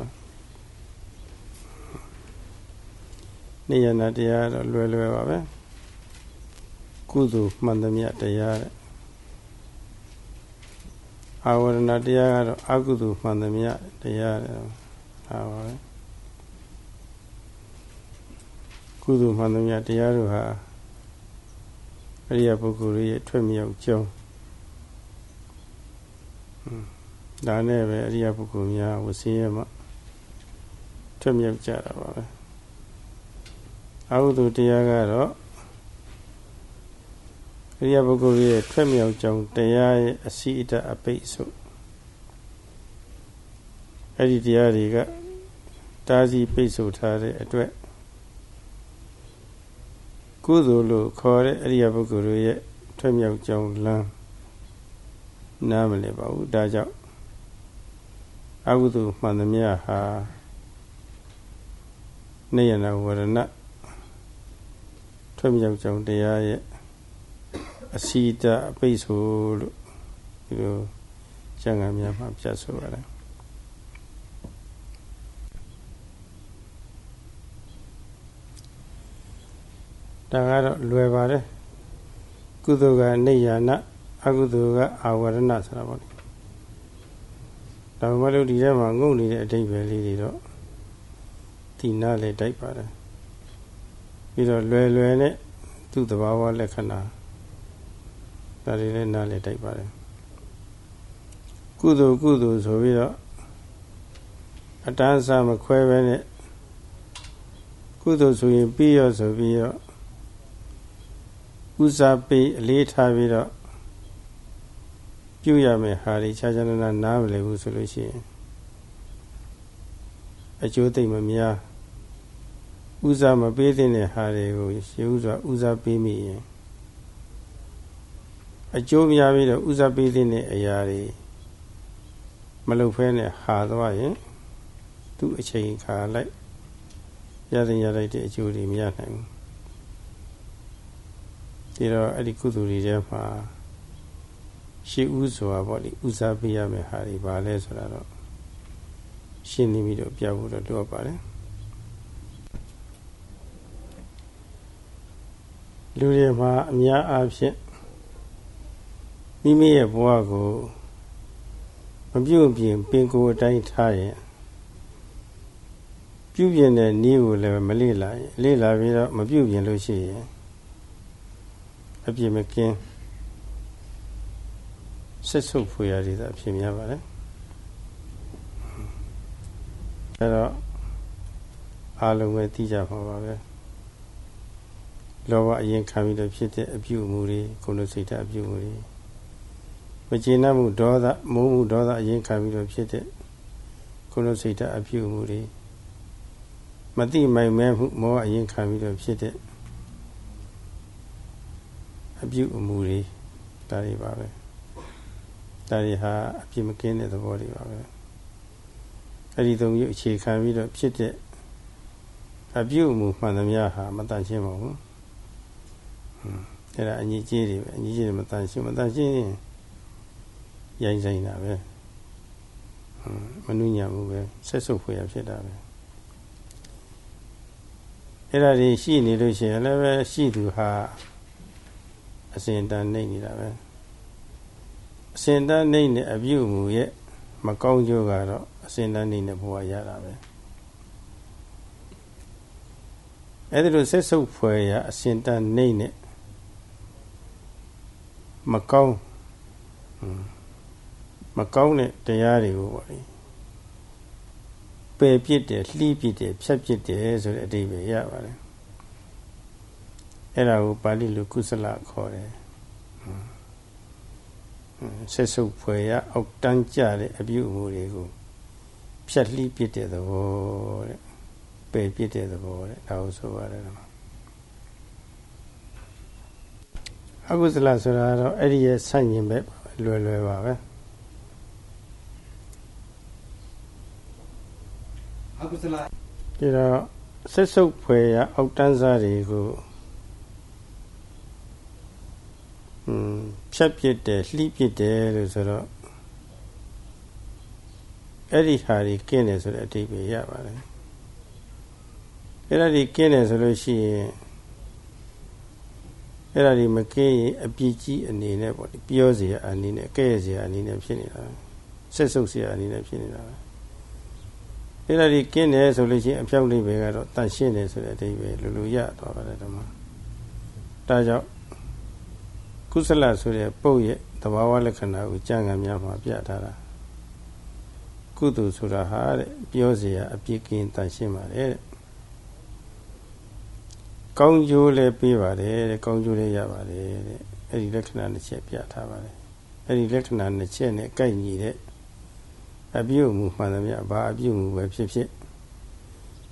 နေရနာတရားတော့လွယ်လွယ်ပါပဲကုသိုလ်မှန်သမျှတရားတဲ့အာဝရဏတရားကတော့အကုသိုလ်မှန်သမျှတရားတဲ့ဟာပါပဲကုသိုလ်မှန်သမျှတရားတို့ဟာအရိယပုဂ္ဂိုလ်ရဲ့ထွက်မြောက်ကြောင်း ဒါနဲ့ပဲအရိယပုဂ္ဂိုလ်များဝစီရမှာထွက်မြောက်ကြတာပါပဲအဟုသူတရားကတော့အရိယပုဂ္ဂိုလ်ရဲ့ထွက်မြောက်ကြောင်းတရားရဲ့အစီအတအပိတ်ဆိုအဲ့ဒီတရားတွေကတားစီပိတ်ဆို့ထားတဲ့အတွက်ကုသိုလ်လို့ခေါ်တဲ့အရိယပုဂ္ဂိုလ်ရဲ့ထွက်မြောက်ကြောင်းလမ်းနားမလည်ပါဘူးဒါကြောင့် အကုသိုလ်မှန်သမျှဟာနေယနာဝရဏထွက်မြောက်ကြောင်းတရားရဲ့အစီတအပိတ်ဆိုလို့ဒီလိုကျမ်းဂန်များမှာပြတ်ဆိုရတယ်ဒါကတော့လွယ်ပါတယ်ကုသိုလ်ကနေယနာအကုသိုလ်ကအာဝရဏဆိုတာပေါ့ ဒါမှမဟုတ်ဒီထဲမှာငုံနေတဲ့အဓိပ္ပာယ်လေးတွေတော့ဒီနားလေတိုက်ပါတယ်ပြီးတော့လွယ်လွယ်နဲ့သူ့သဘာဝလက္ခဏာဒါတွေလည်းနားလေတိုက်ပါတယ်ကုသိုလ်ကုသိုလ်ဆိုပြီးတော့အတန်းစားမခွဲပဲနဲ့ကုသိုလ်ဆိုရင်ပြီးရောဆိုပြီးတော့ဥစားပေးအလေးထားပြီးတော့ ပြုရမယ်ဟာဒီခြားခြားနာနာနားမလည်ဘူးဆိုလို့ရှိရင်အကျိုးသိမ့်မများဥစားမပေးတဲ့ဟာတွေကိုရှင်းဥစွာဥစားပေးမိရင်အကျိုးများပြီးတော့ဥစားပေးတဲ့အရာတွေမလုပ်ဖဲနဲ့ဟာသွားရင်သူ့အချိန်ခါလိုက်ရတဲ့ရလိုက်တဲ့အကျိုးတွေမရနိုင်ဘူးဒီတော့အဲ့ဒီကုသိုလ်တွေထဲမှာ ရှိဥဆိုတာပေါ့လေဥစားပေးရမယ်ဟာဒီဘာလဲဆိုတာတော့ရှင်းနေပြီတော့ပြဖို့တော့လိုအပ်ပါတယ်လူတွေမှာအများအားဖြင့်မိမိရဲ့ဘဝကိုမပြုတ်ပြင်ပင်ကိုယ်အတိုင်းထားရင်ပြုပြင်တဲ့နည်းကိုလည်းမလေ့လာရင်လေ့လာပြီးတော့မပြုပြင်လို့ရှိရင်အပြစ်မကင်း ဆက်ဆုပ်ဖွေရည်သာအဖြစ်များပါတယ်အဲတော့အားလုံးပဲသိကြမှာပါပဲလောဘအရင်ခံပြီးတော့ဖြစ်တဲ့အပြုအမူတွေကိုယ်လိုစိတ်ဓာတ်အပြုအမူတွေမကျေနပ်မှုဒေါသမိုးမှုဒေါသအရင်ခံပြီးတော့ဖြစ်တဲ့ကိုယ်လိုစိတ်ဓာတ်အပြုအမူတွေမတိမိုင်မဲမှုမောအရင်ခံပြီးတော့ဖြစ်တဲ့အပြုအမူတွေဒါတွေပါပဲ ဒါတွေဟာအပြစ်မကင်းတဲ့သဘောတွေပါပဲအဲ့ဒီသုံးမျိုးအခြေခံပြီးတော့ဖြစ်တဲ့အပြုအမူမှန်သမျှဟာမတန်ရှင်းပါဘူးအဲ့ဒါအညီကြီးတွေပဲအညီကြီးတွေမတန်ရှင်းမတန်ရှင်းရင်ရိုင်းဆိုင်တာပဲမနှုညံမှုပဲဆက်ဆုပ်ဖွယ်ရဖြစ်တာပဲအဲ့ဒါတွေရှိနေလို့ရှိရင်လည်းပဲရှိသူဟာအစဉ်တန်နေနေတာပဲ အစဉ်တန်နေတဲ့အပြုအမူရဲ့မကောင်းကျိုးကတော့အစဉ်တန်နေတဲ့ဘဝရတာပဲအဲ့ဒါလိုဆက်ဆုပ်ဖွယ်ရအစဉ်တန်နေနဲ့မကောင်းမကောင်းတဲ့တရားတွေကိုပေါ့လေပယ်ပြစ်တယ်လှီးပြစ်တယ်ဖြတ်ပြစ်တယ်ဆိုတဲ့အဓိပ္ပာယ်ရပါတယ်အဲ့ဒါကိုပါဠိလိုကုသလခေါ်တယ် ဆက်စုပ်ဖွယ်ရအောက်တန်းကြတဲ့အပြုအမူတွေကိုဖြတ်လှီးပြစ်တဲ့သဘောတဲ့ပယ်ပြစ်တဲ့သဘောတဲ့ဒါကိုဆိုရတယ်ကွာအကုသလဆိုတာတော့အဲ့ဒီရဲ့ဆန့်ကျင်ဘက်လွယ်လွယ်ပါပဲအကုသလဒီတော့ဆက်စုပ်ဖွယ်ရအောက်တန်းစားတွေကိုอืม ဖြတ်ပြစ်တယ်လှိပြစ်တယ်လို့ဆိုတော့အဲ့ဒီဟာကြီးကင်းတယ်ဆိုတဲ့အဓိပ္ပာယ်ရပါတယ်အဲ့ဒါကြီးကင်းတယ်ဆိုလို့ရှိရင်အဲ့ဒါဒီမကင်းရင်အပြစ်ကြီးအနေနဲ့ပေါ့ဒီပြောเสียအနေနဲ့ကဲ့เสียအနေနဲ့ဖြစ်နေတာဆက်ဆုပ်เสียအနေနဲ့ဖြစ်နေတာအဲ့ဒါဒီကင်းတယ်ဆိုလို့ရှိရင်အဖြောက်လေးပဲကတော့တန်ရှင်းတယ်ဆိုတဲ့အဓိပ္ပာယ်လူလူရသွားပါတယ်ဓမ္မဒါကြောင့် ကုသလဆိုတဲ့ပုတ်ရဲ့သဘာဝလက္ခဏာကိုကြံ့ငံများမှာပြထားတာကုသိုလ်ဆိုတာဟာတဲ့ပြောเสียအပြစ်ကင်းတန်ရှင်းပါတယ်တဲ့ကောင်းကျိုးလည်းပေးပါတယ်တဲ့ကောင်းကျိုးလည်းရပါတယ်တဲ့အဲ့ဒီလက္ခဏာနှစ်ချက်ပြထားပါတယ်အဲ့ဒီလက္ခဏာနှစ်ချက်နဲ့ကိုက်ညီတဲ့အပြုအမူမှန်သမျှဘာအပြုအမူပဲဖြစ်ဖြစ်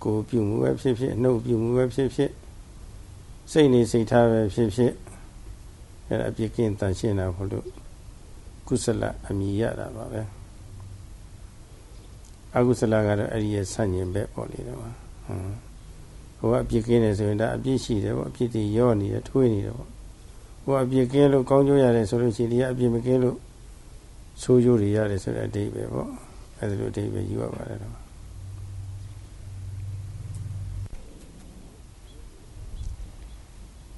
ကိုယ်ပြုမှုပဲဖြစ်ဖြစ်နှုတ်ပြုမှုပဲဖြစ်ဖြစ်စိတ်နေစိတ်ထားပဲဖြစ်ဖြစ် အဲ့ဒါအပြစ်ကင်းတန်ရှင်းတာဖို့လို့ကုသလအမိရတာပါပဲအကုသလကတော့အဲ့ဒီရဲ့ဆန့်ကျင်ဘက်ပေါ့လေတော့ဟမ်ဟိုကအပြစ်ကင်းတယ်ဆိုရင်ဒါအပြစ်ရှိတယ်ပေါ့အပြစ်တွေရော့နေတယ်ထွေးနေတယ်ပေါ့ဟိုအပြစ်ကင်းလို့ကောင်းကျိုးရတယ်ဆိုလို့ရှိရင်ဒီကအပြစ်မကင်းလို့ဆိုးကျိုးတွေရတယ်ဆိုတဲ့အတိတ်ပဲပေါ့အဲ့ဒါလိုအတိတ်ပဲယူရပါတယ်တော့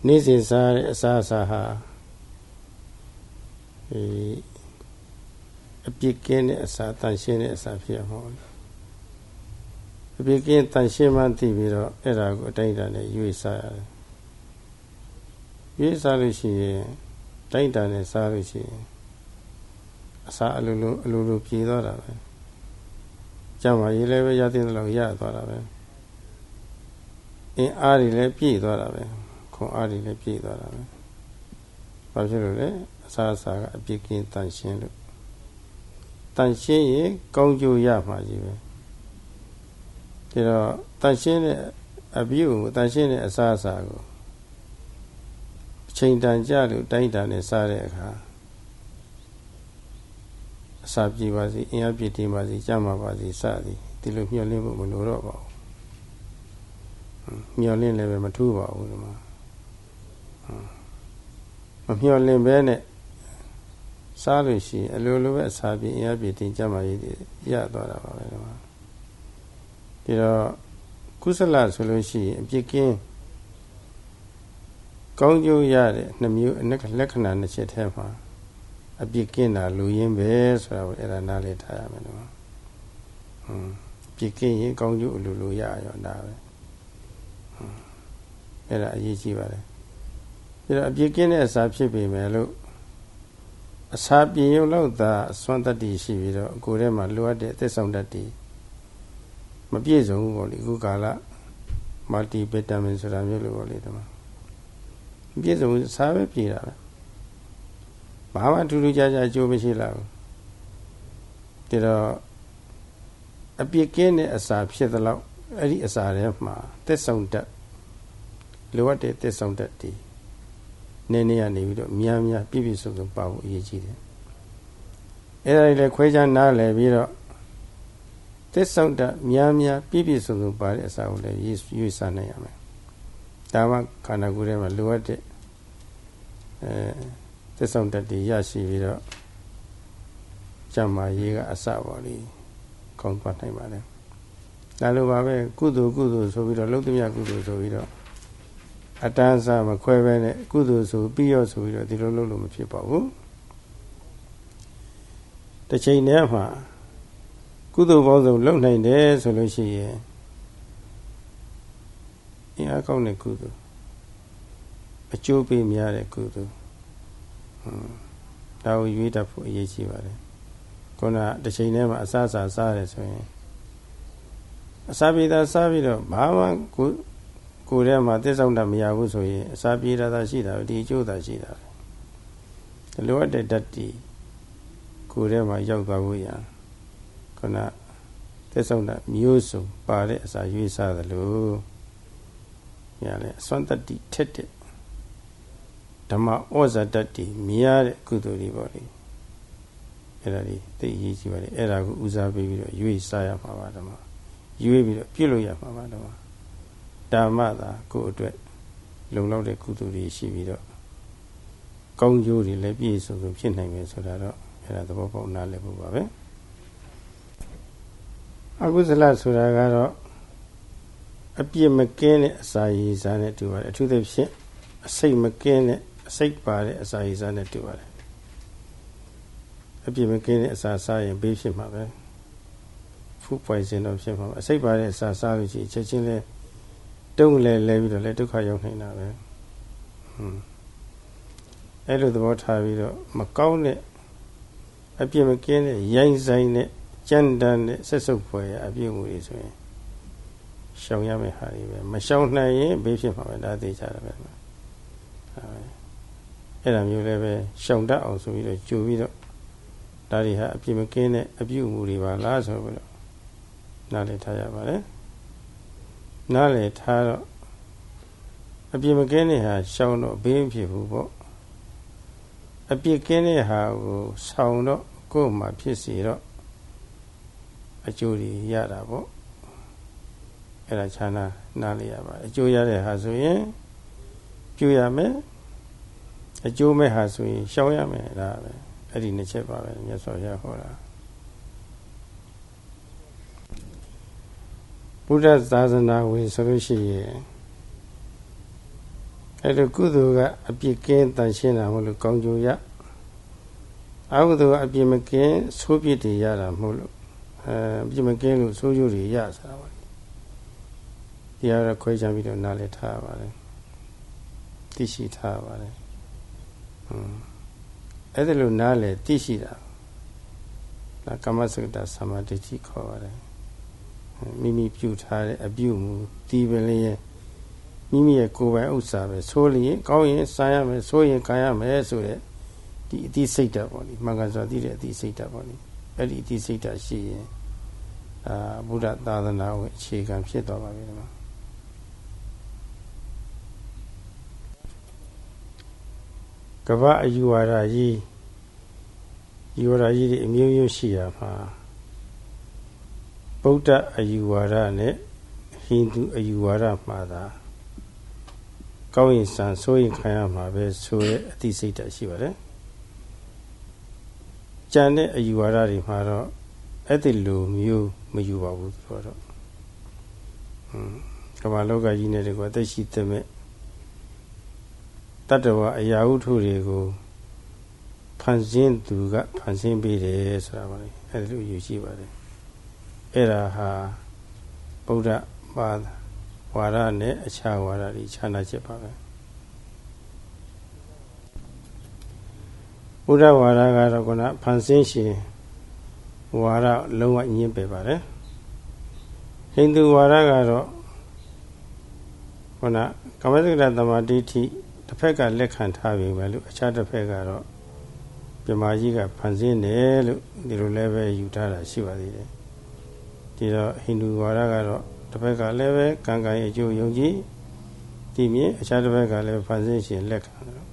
နေ့စဉ်စားတဲ့အစားအစာဟာ အဲအပြစ်ကင်းတဲ့အစာတန်ရှင်းတဲ့အစာဖြစ်ရမှာပေါ့အပြစ်ကင်းတန်ရှင်းမှသိပြီးတော့အဲ့ဒါကိုအတိုင်းအတာနဲ့ရွေးစားရတယ်ရွေးစားလို့ရှိရင်တိုင်းတာနဲ့စားလို့ရှိရင်အစာအလိုလိုအလိုလိုပြေသွားတာပဲကြမှာရေးလည်းပဲရတဲ့လောက်ရသွားတာပဲအင်းအားတွေလည်းပြည့်သွားတာပဲခွန်အားတွေလည်းပြည့်သွားတာပဲဘာဖြစ်လို့လဲအ စာအစာကအပြစ်ကင်းတန်ရှင်းလို့တန်ရှင်းရင်ကောင်းကျိုးရမှာကြီးပဲဒါတော့တန်ရှင်းတဲ့အပြုကိုတန်ရှင်းတဲ့အစားအစာကိုအချိန်တန်ကြလို့တိုင်းတန်နဲ့စားတဲ့အခါအစာပြေပါစေအင်အားပြည့်တင်ပါစေကြမှာပါစေစသည်ဒီလိုမျှော်လင့်ဖို့မလိုတော့ပါဘူးမျှော်လင့်လည်းပဲမထူးပါဘူးဒီမှာမမျှော်လင့်ပဲနဲ့ စားလို့ရှိရင်အလိုလိုပဲအစာပြင်းအင်အားပြင်းတင်ကြမှာရည်ရသွားတာပါပဲဒီမှာဒီတော့ကုသလဆိုလို့ရှိရင်အပြစ်ကင်းကောင်းကျိုးရတဲ့နှမျိုးအနက်လက္ခဏာနှစ်ချက်ထဲမှာအပြစ်ကင်းတာလူရင်းပဲဆိုတာကိုအဲ့ဒါနားလည်ထားရမယ်နော်ဟွန်းပြစ်ကင်းရင်ကောင်းကျိုးအလိုလိုရရောဒါပဲဟွန်းအဲ့ဒါအရေးကြီးပါတယ်ပြီးတော့အပြစ်ကင်းတဲ့အစာဖြစ်ပေမဲ့လို့ အစာပြင်ရုပ်လောက်သာအစွမ်းတတ္တိရှိပြီးတော့ကိုယ်ထဲမှာလိုအပ်တဲ့အသက်ဆောင်တတ်တည်မပြည့်စုံဘူးပေါ့လေအခုကာလမာတီဗီတာမင်ဆိုတာမျိုးလိုပေါ့လေဒီမှာမပြည့်စုံဘူးစားပဲပြေတာပဲဘာမှထူးထူးခြားခြားအကျိုးမရှိလာဘူးဒါတော့အပြစ်ကင်းတဲ့အစာဖြစ်သလောက်အဲ့ဒီအစာထဲမှာသက်ဆောင်တတ်လိုအပ်တဲ့သက်ဆောင်တတ်တည် နည်းနည်းကနေပြီးတော့များများပြည့်ပြည့်စုံစုံပါဖို့အရေးကြီးတယ်အဲ့ဒါလည်းခွဲခြားနားလည်ပြီးတော့သစ္ဆောင်တများများပြည့်ပြည့်စုံစုံပါတဲ့အစာကိုလည်းရွေးစားနိုင်ရမယ်ဒါမှခန္ဓာကိုယ်ထဲမှာလိုအပ်တဲ့အဲသစ္ဆောင်တတ်တွေရရှိပြီးတော့ကြံမာရေးကအစပါလိကောင်းသွားနိုင်ပါတယ်ဒါလိုပါပဲကုသိုလ်ကုသိုလ်ဆိုပြီးတော့လုံးသမျှကုသိုလ်ဆိုပြီးတော့ အတန်းစားမခွဲပဲနဲ့ကုသိုလ်ဆိုပြီးရောဆိုပြီးတော့ဒီလိုလုပ်လို့မဖြစ်ပါဘူးတစ်ချိန်တည်းမှာကုသိုလ်ပေါင်းစုံလုပ်နိုင်တယ်ဆိုလို့ရှိရင်အင်အားကောင်းတဲ့ကုသိုလ်အကျိုးပေးများတဲ့ကုသိုလ်ဟွန်းဒါကိုရွေးတတ်ဖို့အရေးကြီးပါတယ်ခုနတစ်ချိန်တည်းမှာအစားစားစားတယ်ဆိုရင်အစာပြေတာစားပြီးတော့ဘာမှကို ကိုယ်ထဲမှာသစ္ဆောင်တာမရဘူးဆိုရင်အစာပြေတာသာရှိတာဒီအကျိုးသာရှိတာပဲလိုအပ်တဲ့ဓာတ်တီကိုယ်ထဲမှာရောက်သွားဖို့ရခုနသက်ဆောင်တာမျိုးစုံပါတဲ့အစာရွေးစားသလိုရလေအစွမ်းတတ္တိထက်တဲ့ဓမ္မဩဇာတတ္တိမြရတဲ့ကုသိုလ်တွေပေါ့လေအဲ့ဒါဒီသိအရေးကြီးပါလေအဲ့ဒါကိုဦးစားပေးပြီးတော့ရွေးစားရမှာပါဓမ္မရွေးပြီးတော့ပြည့်လို့ရမှာပါဓမ္မ ဓမ္မသာကိုယ့်အတွက်လုံလောက်တဲ့ကုသိုလ်တွေရှိပြီးတော့ကောင်းကျိုးတွေလည်းပြည့်စုံစုံဖြစ်နိုင်မယ်ဆိုတာတော့အဲ့ဒါသဘောပေါက်နားလည်ဖို့ပါပဲအကုသလဆိုတာကတော့အပြစ်မကင်းတဲ့အစာရည်စားနဲ့တူပါတယ်အထူးသဖြင့်အစိတ်မကင်းတဲ့အစိတ်ပါတဲ့အစာရည်စားနဲ့တူပါတယ်အပြစ်မကင်းတဲ့အစာစားရင်ဘေးဖြစ်မှာပဲ food poison တော့ဖြစ်မှာအစိတ်ပါတဲ့အစာစားလို့ရှိရင်ချက်ချင်းလဲ တုံးလဲလဲပြီးတော့လဲဒုက္ခရောက်နေတာပဲဟွန်းအဲ့လိုသဘောထားပြီးတော့မကောင်းတဲ့အပြစ်မကင်းတဲ့ရိုင်းဆိုင်တဲ့ကြမ်းတမ်းတဲ့ဆက်စုပ်ဖွယ်အပြစ်မှုတွေဆိုရင်ရှောင်ရမယ့်ဟာတွေပဲမရှောင်နိုင်ရင်ဘေးဖြစ်မှာပဲဒါသိကြတာပဲအဲ့ဒါမျိုးလည်းပဲရှောင်တတ်အောင်ဆိုပြီးတော့ကြိုပြီးတော့ဒါတွေဟာအပြစ်မကင်းတဲ့အပြုအမူတွေပါလားဆိုပြီးတော့နားလည်ထားရပါတယ် နားလည်ထားတော့အပြစ်မကင်းတဲ့ဟာရှောင်တော့ဘေးမဖြစ်ဘူးပေါ့အပြစ်ကင်းတဲ့ဟာကိုဆောင်တော့ကိုယ်မှဖြစ်စီတော့အကျိုးတွေရတာပေါ့အဲ့ဒါခြားနာနားလေးရပါတယ်အကျိုးရတဲ့ဟာဆိုရင်ပြုရမယ်အကျိုးမဲ့ဟာဆိုရင်ရှောင်ရမယ်ဒါပဲအဲ့ဒီနှစ်ချက်ပါပဲမြတ်စွာဘုရားဟောတာ ဘုရားသာသနာဝင်ဆိုလို့ရှိရင်အဲ့လိုကုသိုလ်ကအပြစ်ကင်းတန်ရှင်းတာမဟုတ်လို့ကောင်းကျိုးရအကုသိုလ်ကအပြစ်မကင်းဆိုးပြစ်တွေရတာမဟုတ်လို့အဲအပြစ်မကင်းလို့ဆိုးကျိုးတွေရဆိုတာပါဒီကတော့ခွဲခြားပြီးတော့နားလည်ထားပါတယ်သိရှိထားပါတယ်ဟွန်းအဲ့ဒါလို့နားလည်သိရှိတာဒါကမ္မစကတသမာဓိတိခေါ်ပါတယ် မိမိပြုထားတဲ့အပြုမူဒီပင်လေးရဲ့မိမိရဲ့ကိုယ်ပိုင်ဥစ္စာပဲဆိုးရင်ကောင်းရင်စားရမယ်ဆိုးရင်ခံရမယ်ဆိုတဲ့ဒီအတိစိတ်ဓာတ်ပေါ့လေမင်္ဂလာစွာသိတဲ့အတိစိတ်ဓာတ်ပေါ့လေအဲ့ဒီအတိစိတ်ဓာတ်ရှိရင်အာဘုရားသာသနာ့ကိုအခြေခံဖြစ်သွားပါပြီဒီမှာကမ္ဘာအယူဝါဒကြီးယူဝါဒကြီးတွေအမျိုးမျိုးရှိရမှာ ဗုဒ္ဓအယူဝါဒနဲ့ဟိန္ဒူအယူဝါဒမှာသာကကောင်းရင်စံဆိုရင်ခံရမှာပဲဆိုတဲ့အသိစိတ်ဓာတ်ရှိပါတယ်ကြံတဲ့အယူဝါဒတွေမှာတော့အဲ့ဒီလိုမျိုးမယူပါဘူးဆိုတော့ဟွန်းကမ္ဘာလောကကြီးနဲ့တကွာသက်ရှိသက်မဲ့တတ္တဝအရာဟုထုတွေကိုဖန်ဆင်းသူကဖန်ဆင်းပေးတယ်ဆိုတာပါလေအဲ့ဒီလိုယူရှိပါတယ် အဲ့ဒါဟာဗုဒ္ဓဘာသာဝါဒနဲ့အခြားဝါဒတွေခြားနာချက်ပါပဲဘုရားဝါဒကတော့ကဖန်ဆင်းရှင်ဝါဒလုံးဝညင်းပယ်ပါတယ်ဟိန္ဒူဝါဒကတော့ခုနကမ္မစကရသမာဓိဋ္ဌိတစ်ဖက်ကလက်ခံထားပြီပဲလို့အခြားတစ်ဖက်ကတော့ပြမကြီးကဖန်ဆင်းတယ်လို့ဒီလိုလည်းပဲယူထားတာရှိပါသေးတယ် ဒီတော့ဟိန္ဒူဝါဒကတော့တစ်ဖက်ကလည်းပဲကံကံရဲ့အကျိုးယုံကြည်ဒီမြင်အခြားတစ်ဖက်ကလည်းဖန်ဆင်းရှင်လက်ခံတယ်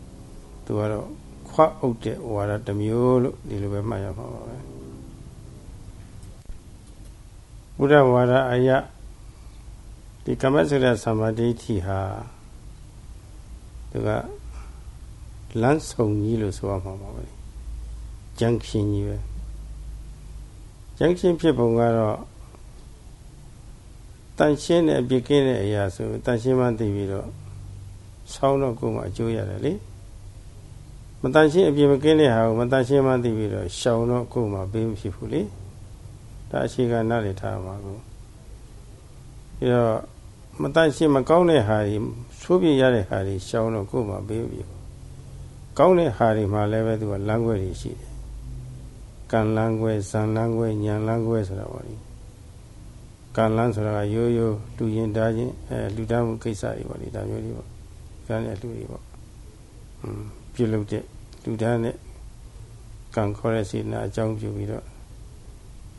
သူကတော့ခွအုပ်တဲ့ဝါဒတစ်မျိုးလို့ဒီလိုပဲမှတ်ရမှာပါပဲဘုရားဝါဒအယဒီကမ္မစရသမာဓိဋ္ဌိဟာသူကလမ်းဆောင်ကြီးလို့ဆိုရမှာပါပဲဂျန်ရှင်ကြီးပဲဂျန်ရှင်ဖြစ်ပုံကတော့ တန်ရှင်းတဲ့အပြစ်ကင်းတဲ့အရာဆိုတန်ရှင်းမှသိပြီးတော့ဆောင်းတော့ကိုယ်မှအကျိုးရတယ်လေမတန်ရှင်းအပြစ်မကင်းတဲ့ဟာကိုမတန်ရှင်းမှသိပြီးတော့ရှောင်တော့ကိုယ်မှပေးမဖြစ်ဘူးလေဒါအခြေခံနားလည်ထားမှာကိုပြီးတော့မတန်ရှင်းမကောင်းတဲ့ဟာတွေဆိုးပြရတဲ့ဟာတွေရှောင်တော့ကိုယ်မှပေးမဖြစ်ဘူးကောင်းတဲ့ဟာတွေမှာလည်းပဲသူကလမ်းခွဲတွေရှိတယ်ကံလမ်းခွဲဇန်လမ်းခွဲညံလမ်းခွဲဆိုတာပါလေ ကံလန်းဆိုတာကရိုးရိုးလူရင်တားခြင်းအဲလူတားမှုကိစ္စတွေပေါ့လေဒါမျိုးတွေပေါ့ကံနဲ့လူတွေပေါ့อืมပြုလုပ်တဲ့လူတားနဲ့ကံခေါ်တဲ့စေနာအကြောင်းပြုပြီးတော့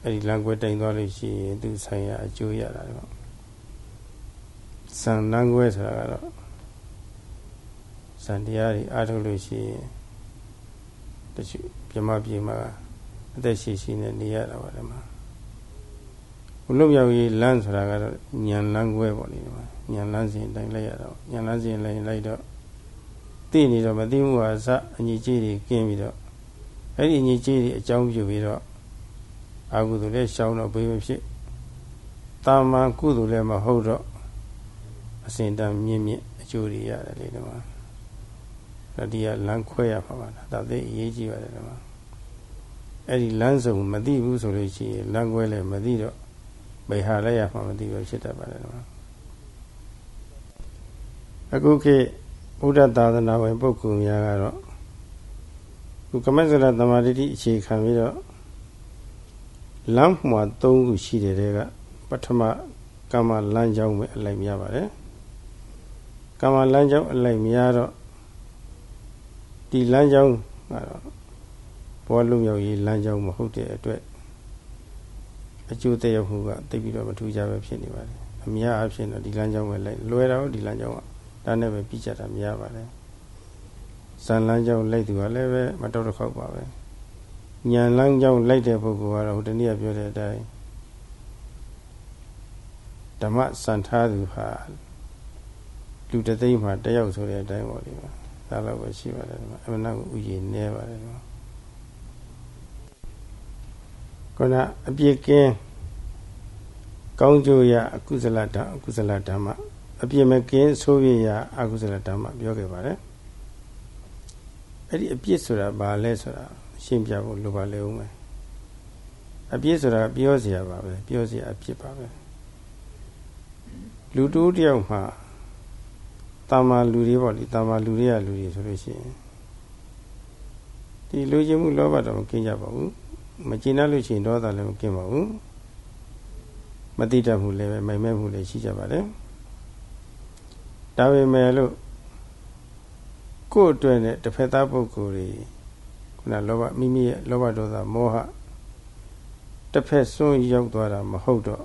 အဲ့ဒီလမ်းကွယ်တိုင်သွားလို့ရှိရင်သူဆိုင်ရာအကျိုးရတာပေါ့စံလမ်းကွယ်ဆိုတာကတော့စံတရားတွေအားထုတ်လို့ရှိရင်တချို့ပြမပြေမှာအသက်ရှိရှိနဲ့နေရတာပါလေမှာ ဘုလို့မြောက်ရေးလမ်းဆိုတာကတော့ညံလမ်းကွဲပေါ့လေညံလမ်းစဉ်တိုင်းလိုက်ရတော့ညံလမ်းစဉ်လိုက်လိုက်တော့သိနေတော့မသိမှုဟာစအညီကြီးတွေကင်းပြီးတော့အဲ့ဒီအညီကြီးတွေအကြောင်းပြုပြီးတော့အာဟုသူလည်းရှောင်းတော့ဘေးမဖြစ်တာမန်ကုသိုလ်လည်းမဟုတ်တော့အစင်တန်မြင့်မြင့်အကျိုးတွေရတယ်လေဒီမှာဒါဒီကလမ်းခွဲရပါပါလားဒါသိအရေးကြီးပါတယ်ဒီမှာအဲ့ဒီလမ်းစုံမသိဘူးဆိုလို့ရှိရင်လမ်းခွဲလည်းမသိတော့ ဘယ်ဟာလဲရမှမသိဘူးဖြစ်တတ်ပါတယ်ကွာအခုခေတ်ဘုရားသာသနာဝင်ပုဂ္ဂိုလ်များကတော့ခုကမစ္ဆရသမာဓိအခြေခံပြီးတော့လမ်းမှာ၃ခုရှိတယ်တဲ့ကပထမကမ္မလမ်းကြောင်းပဲအလိုက်များပါတယ်ကမ္မလမ်းကြောင်းအလိုက်များတော့ဒီလမ်းကြောင်းကတော့ဘောလုံးရောက်ရေးလမ်းကြောင်းမဟုတ်တဲ့အတွက် အကျိုးတည်ရောက်မှုကတိတ်ပြီးတော့မထူးကြပဲဖြစ်နေပါတယ်အများအဖြစ်တော့ဒီလမ်းကြောင်းပဲလိုက်လွယ်တော့ဒီလမ်းကြောင်းကဒါနဲ့ပဲပြီးကြတာများပါတယ်ဇန်လမ်းကြောင်းလိုက်သူကလည်းပဲမတော်တစ်ခေါက်ပါပဲညံလမ်းကြောင်းလိုက်တဲ့ပုဂ္ဂိုလ်ကတော့ဟိုတနည်းပြောတဲ့အတိုင်းဓမ္မစံထားသူဟာလူတသိမ့်မှာတယောက်ဆိုတဲ့အတိုင်းပေါ့ဒီမှာဒါတော့ပဲရှိပါတယ်ဒီမှာအမှန်ကိုဥယျာဉ်နေပါတယ်ဒီမှာ ခုနအပြစ်ကင်းကောင်းကျိုးရအကုသလဓမ္မအကုသလဓမ္မအပြစ်မကင်းဆိုးပြရအကုသလဓမ္မပြောခဲ့ပါတယ်အဲ့ဒီအပြစ်ဆိုတာဘာလဲဆိုတာရှင်းပြဖို့လိုပါလေဦးမယ်အပြစ်ဆိုတာပြောเสียပါပဲပြောเสียအပြစ်ပါပဲလူတူတယောက်မှာတာမာလူတွေပေါ့လေတာမာလူတွေကလူတွေဆိုလို့ရှိရင်ဒီလူချင်းမှုလောဘတော့မကင်းကြပါဘူး မကျင်တတ်လို့ရှိရင်ဒေါသလည်းမကင်းပါဘူးမတိတတ်မှုလည်းပဲမိုင်မဲ့မှုလည်းရှိကြပါတယ်ဒါပေမဲ့လို့ကိုယ့်အတွက်နဲ့တစ်ဖက်သားပုဂ္ဂိုလ်တွေခုနလောဘမိမိရဲ့လောဘဒေါသမောဟတစ်ဖက်စွန့်ရောက်သွားတာမဟုတ်တော့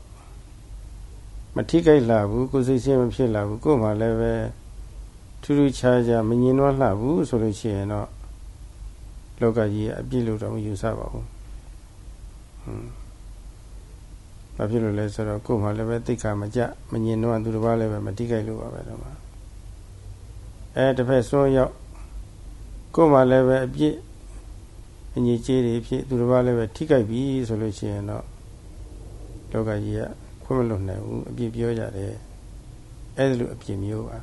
မထိခိုက်လာဘူးကိုယ်စိတ်ဆင်းမဖြစ်လာဘူးကိုယ်မှလည်းပဲထူးထူးခြားခြားမငြင်းနှွားလှဘူးဆိုလို့ရှိရင်တော့လောကကြီးအပြစ်လို့တော့မယူဆပါဘူး ဘာဖြစ်လို့လဲဆိုတော့ကိုယ်မှလည်းပဲတိတ်ခါမကြမငြင်းတော့သူတစ်ပါးလည်းပဲမတိကြိုက်လို့ပါပဲတော့မှာအဲတစ်ဖက်စွန်းရောက်ကိုယ်မှလည်းပဲအပြစ်အညီကျေးတွေဖြစ်သူတစ်ပါးလည်းပဲထိကြိုက်ပြီဆိုလို့ရှိရင်တော့လောကကြီးကခွင့်မလွတ်နိုင်ဘူးအပြစ်ပြောကြတယ်အဲ့ဒါလိုအပြစ်မျိုးပါ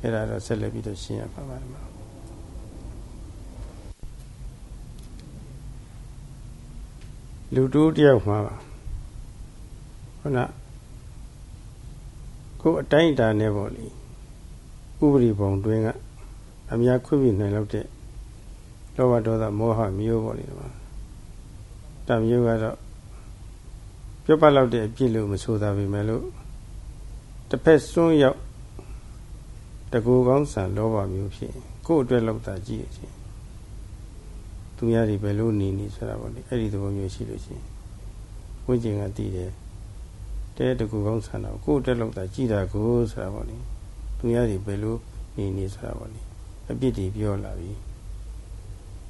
အဲ့ဒါတော့ဆက်လက်ပြီးတော့ရှင်းရပါပါမယ် လူတူတယောက်မှာဟုတ်လားကိုယ်အတိုင်းအတာနဲ့ပေါ့လေဥပရိပုံတွင်းကအများခွင့်ပြုနိုင်လို့တဲ့လောဘဒေါသမောဟမျိုးပေါ့လေဒီမှာတမျိုးကတော့ပြတ်ပတ်လောက်တဲ့အပြစ်လို့မဆိုတာပေမဲ့လို့တစ်ဖက်စွန်းရောက်တကူကောင်းဆန်လောဘမျိုးဖြစ်ကိုယ့်အတွက်လောက်တာကြည့်ရချင်း သူများတွေဘယ်လိုနေနေဆိုတာပေါ့လေအဲ့ဒီသဘောမျိုးရှိလို့ချင်းဝိကျင်ကတည်တယ်တဲတကူကောင်းဆန်တော့ကိုယ့်အတွက်လောက်တာကြည့်တာကိုဆိုတာပေါ့လေသူများတွေဘယ်လိုနေနေဆိုတာပေါ့လေအပြစ်တွေပြောလာပြီ